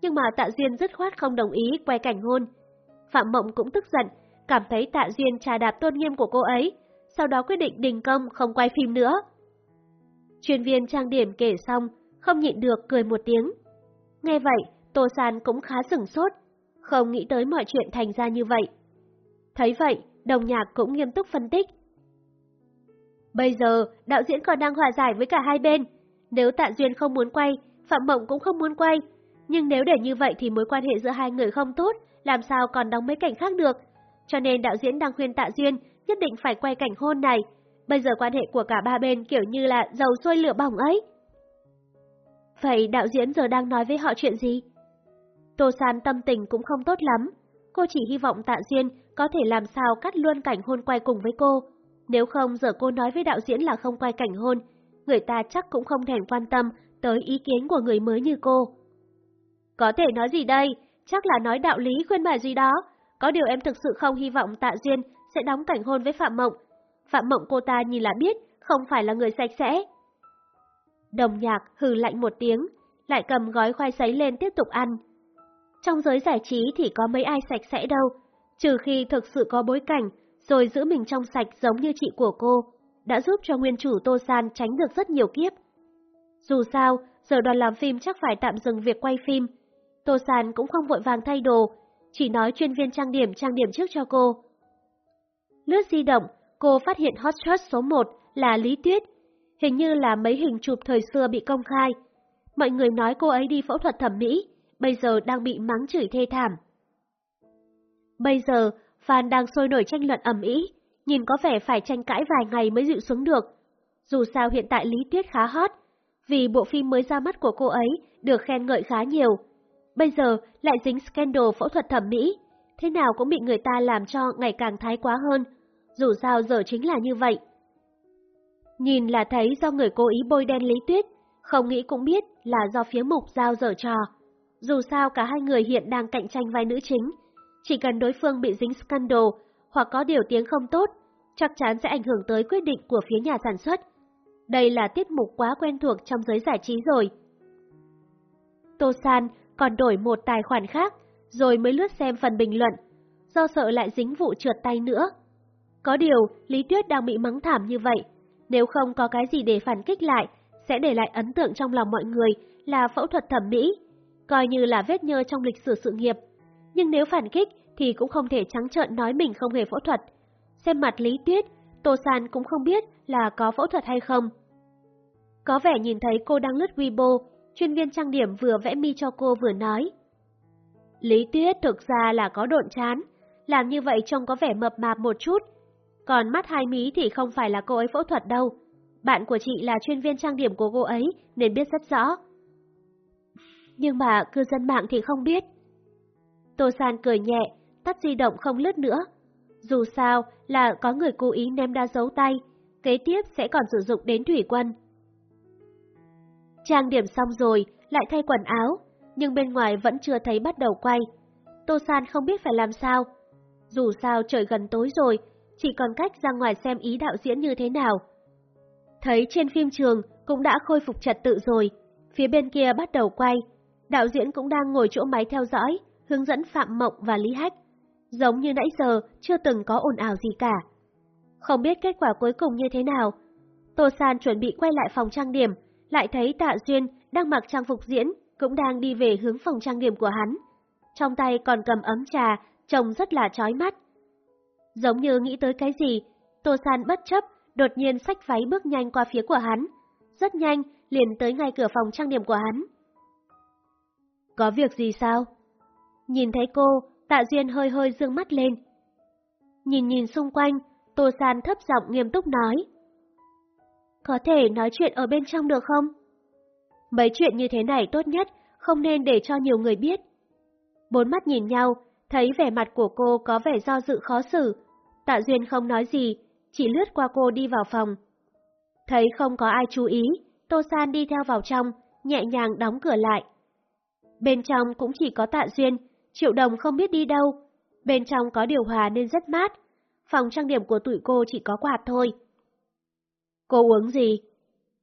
Nhưng mà Tạ Duyên dứt khoát không đồng ý quay cảnh hôn. Phạm Mộng cũng tức giận, cảm thấy Tạ Duyên trà đạp tôn nghiêm của cô ấy, sau đó quyết định đình công không quay phim nữa. Chuyên viên trang điểm kể xong, không nhịn được cười một tiếng. Nghe vậy, Tô San cũng khá sửng sốt, không nghĩ tới mọi chuyện thành ra như vậy. Thấy vậy, đồng nhạc cũng nghiêm túc phân tích. Bây giờ, đạo diễn còn đang hòa giải với cả hai bên. Nếu Tạ Duyên không muốn quay, Phạm Mộng cũng không muốn quay. Nhưng nếu để như vậy thì mối quan hệ giữa hai người không tốt, làm sao còn đóng mấy cảnh khác được. Cho nên đạo diễn đang khuyên Tạ Duyên nhất định phải quay cảnh hôn này. Bây giờ quan hệ của cả ba bên kiểu như là dầu sôi lửa bỏng ấy. Vậy đạo diễn giờ đang nói với họ chuyện gì? Tô San tâm tình cũng không tốt lắm. Cô chỉ hy vọng Tạ Duyên có thể làm sao cắt luôn cảnh hôn quay cùng với cô. Nếu không giờ cô nói với đạo diễn là không quay cảnh hôn, người ta chắc cũng không thèm quan tâm tới ý kiến của người mới như cô. Có thể nói gì đây? Chắc là nói đạo lý khuyên bài gì đó. Có điều em thực sự không hy vọng Tạ Duyên sẽ đóng cảnh hôn với Phạm Mộng. Phạm Mộng cô ta nhìn là biết, không phải là người sạch sẽ. Đồng nhạc hừ lạnh một tiếng, lại cầm gói khoai sấy lên tiếp tục ăn. Trong giới giải trí thì có mấy ai sạch sẽ đâu, trừ khi thực sự có bối cảnh, rồi giữ mình trong sạch giống như chị của cô, đã giúp cho nguyên chủ Tô San tránh được rất nhiều kiếp. Dù sao, giờ đoàn làm phim chắc phải tạm dừng việc quay phim. Tô San cũng không vội vàng thay đồ, chỉ nói chuyên viên trang điểm trang điểm trước cho cô. Lướt di động, cô phát hiện hot shot số 1 là Lý Tuyết, hình như là mấy hình chụp thời xưa bị công khai. Mọi người nói cô ấy đi phẫu thuật thẩm mỹ, bây giờ đang bị mắng chửi thê thảm. Bây giờ, fan đang sôi nổi tranh luận ầm ĩ, nhìn có vẻ phải tranh cãi vài ngày mới dịu xuống được. Dù sao hiện tại Lý Tuyết khá hot, vì bộ phim mới ra mắt của cô ấy được khen ngợi khá nhiều. Bây giờ lại dính scandal phẫu thuật thẩm mỹ, thế nào cũng bị người ta làm cho ngày càng thái quá hơn. Dù sao giờ chính là như vậy. Nhìn là thấy do người cố ý bôi đen Lý Tuyết, không nghĩ cũng biết là do phía mục giao dở trò. Dù sao cả hai người hiện đang cạnh tranh vai nữ chính, chỉ cần đối phương bị dính scandal hoặc có điều tiếng không tốt, chắc chắn sẽ ảnh hưởng tới quyết định của phía nhà sản xuất. Đây là tiết mục quá quen thuộc trong giới giải trí rồi. Tô San còn đổi một tài khoản khác, rồi mới lướt xem phần bình luận, do sợ lại dính vụ trượt tay nữa. Có điều, Lý Tuyết đang bị mắng thảm như vậy, nếu không có cái gì để phản kích lại, sẽ để lại ấn tượng trong lòng mọi người là phẫu thuật thẩm mỹ, coi như là vết nhơ trong lịch sử sự nghiệp. Nhưng nếu phản kích thì cũng không thể trắng trợn nói mình không hề phẫu thuật. Xem mặt Lý Tuyết, Tô San cũng không biết là có phẫu thuật hay không. Có vẻ nhìn thấy cô đang lướt Weibo, chuyên viên trang điểm vừa vẽ mi cho cô vừa nói. Lý Tuyết thực ra là có độn chán, làm như vậy trông có vẻ mập mạp một chút. Còn mắt hai mí thì không phải là cô ấy phẫu thuật đâu. Bạn của chị là chuyên viên trang điểm của cô ấy nên biết rất rõ. Nhưng mà cư dân mạng thì không biết. Tô San cười nhẹ, tắt di động không lướt nữa. Dù sao là có người cố ý ném đa dấu tay, kế tiếp sẽ còn sử dụng đến thủy quân. Trang điểm xong rồi, lại thay quần áo, nhưng bên ngoài vẫn chưa thấy bắt đầu quay. Tô San không biết phải làm sao. Dù sao trời gần tối rồi, chỉ còn cách ra ngoài xem ý đạo diễn như thế nào. Thấy trên phim trường cũng đã khôi phục trật tự rồi. Phía bên kia bắt đầu quay. Đạo diễn cũng đang ngồi chỗ máy theo dõi, hướng dẫn Phạm Mộng và Lý Hách. Giống như nãy giờ, chưa từng có ồn ào gì cả. Không biết kết quả cuối cùng như thế nào. Tô San chuẩn bị quay lại phòng trang điểm, lại thấy Tạ Duyên đang mặc trang phục diễn, cũng đang đi về hướng phòng trang điểm của hắn. Trong tay còn cầm ấm trà, trông rất là chói mắt. Giống như nghĩ tới cái gì, Tô San bất chấp, đột nhiên xách váy bước nhanh qua phía của hắn. Rất nhanh, liền tới ngay cửa phòng trang điểm của hắn. Có việc gì sao? Nhìn thấy cô, Tạ Duyên hơi hơi dương mắt lên. Nhìn nhìn xung quanh, Tô San thấp giọng nghiêm túc nói. Có thể nói chuyện ở bên trong được không? Mấy chuyện như thế này tốt nhất, không nên để cho nhiều người biết. Bốn mắt nhìn nhau, thấy vẻ mặt của cô có vẻ do dự khó xử. Tạ Duyên không nói gì, chỉ lướt qua cô đi vào phòng. Thấy không có ai chú ý, Tô San đi theo vào trong, nhẹ nhàng đóng cửa lại. Bên trong cũng chỉ có Tạ Duyên, Triệu Đồng không biết đi đâu. Bên trong có điều hòa nên rất mát. Phòng trang điểm của tụi cô chỉ có quạt thôi. Cô uống gì?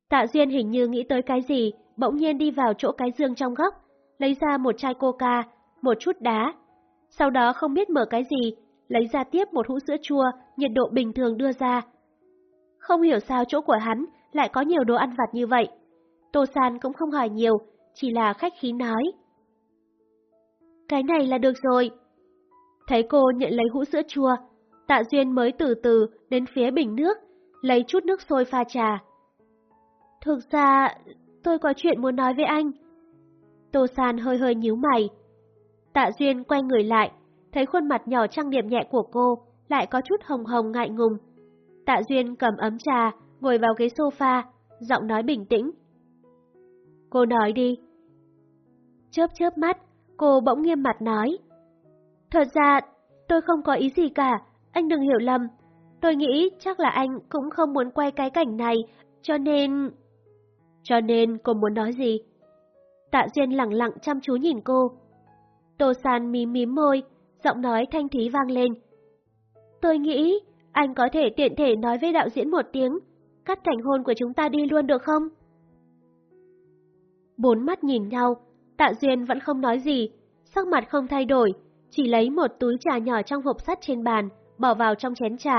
Tạ Duyên hình như nghĩ tới cái gì, bỗng nhiên đi vào chỗ cái giường trong góc, lấy ra một chai coca, một chút đá. Sau đó không biết mở cái gì, lấy ra tiếp một hũ sữa chua, nhiệt độ bình thường đưa ra. Không hiểu sao chỗ của hắn lại có nhiều đồ ăn vặt như vậy. Tô San cũng không hỏi nhiều, chỉ là khách khí nói. Cái này là được rồi. Thấy cô nhận lấy hũ sữa chua, Tạ Duyên mới từ từ đến phía bình nước, lấy chút nước sôi pha trà. Thực ra, tôi có chuyện muốn nói với anh. Tô San hơi hơi nhíu mày. Tạ Duyên quay người lại, thấy khuôn mặt nhỏ trang điểm nhẹ của cô, lại có chút hồng hồng ngại ngùng. Tạ Duyên cầm ấm trà, ngồi vào ghế sofa, giọng nói bình tĩnh. Cô nói đi. Chớp chớp mắt, cô bỗng nghiêm mặt nói. Thật ra, tôi không có ý gì cả, anh đừng hiểu lầm. Tôi nghĩ chắc là anh cũng không muốn quay cái cảnh này, cho nên... Cho nên cô muốn nói gì? Tạ Duyên lặng lặng chăm chú nhìn cô. Tô San mím mím môi, giọng nói thanh thúy vang lên. Tôi nghĩ anh có thể tiện thể nói với đạo diễn một tiếng, cắt cảnh hôn của chúng ta đi luôn được không? Bốn mắt nhìn nhau, Tạ Duyên vẫn không nói gì, sắc mặt không thay đổi, chỉ lấy một túi trà nhỏ trong hộp sắt trên bàn, bỏ vào trong chén trà.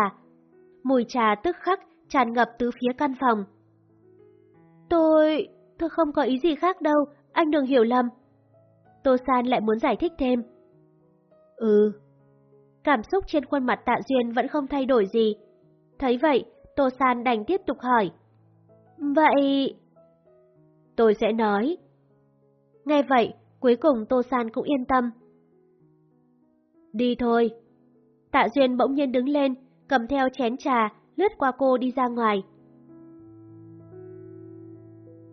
Mùi trà tức khắc tràn ngập từ phía căn phòng. Tôi... tôi không có ý gì khác đâu, anh đừng hiểu lầm. Tô San lại muốn giải thích thêm. Ừ. Cảm xúc trên khuôn mặt Tạ Duyên vẫn không thay đổi gì. Thấy vậy, Tô San đành tiếp tục hỏi. Vậy... Tôi sẽ nói. Nghe vậy, cuối cùng Tô San cũng yên tâm. Đi thôi. Tạ Duyên bỗng nhiên đứng lên, cầm theo chén trà, lướt qua cô đi ra ngoài.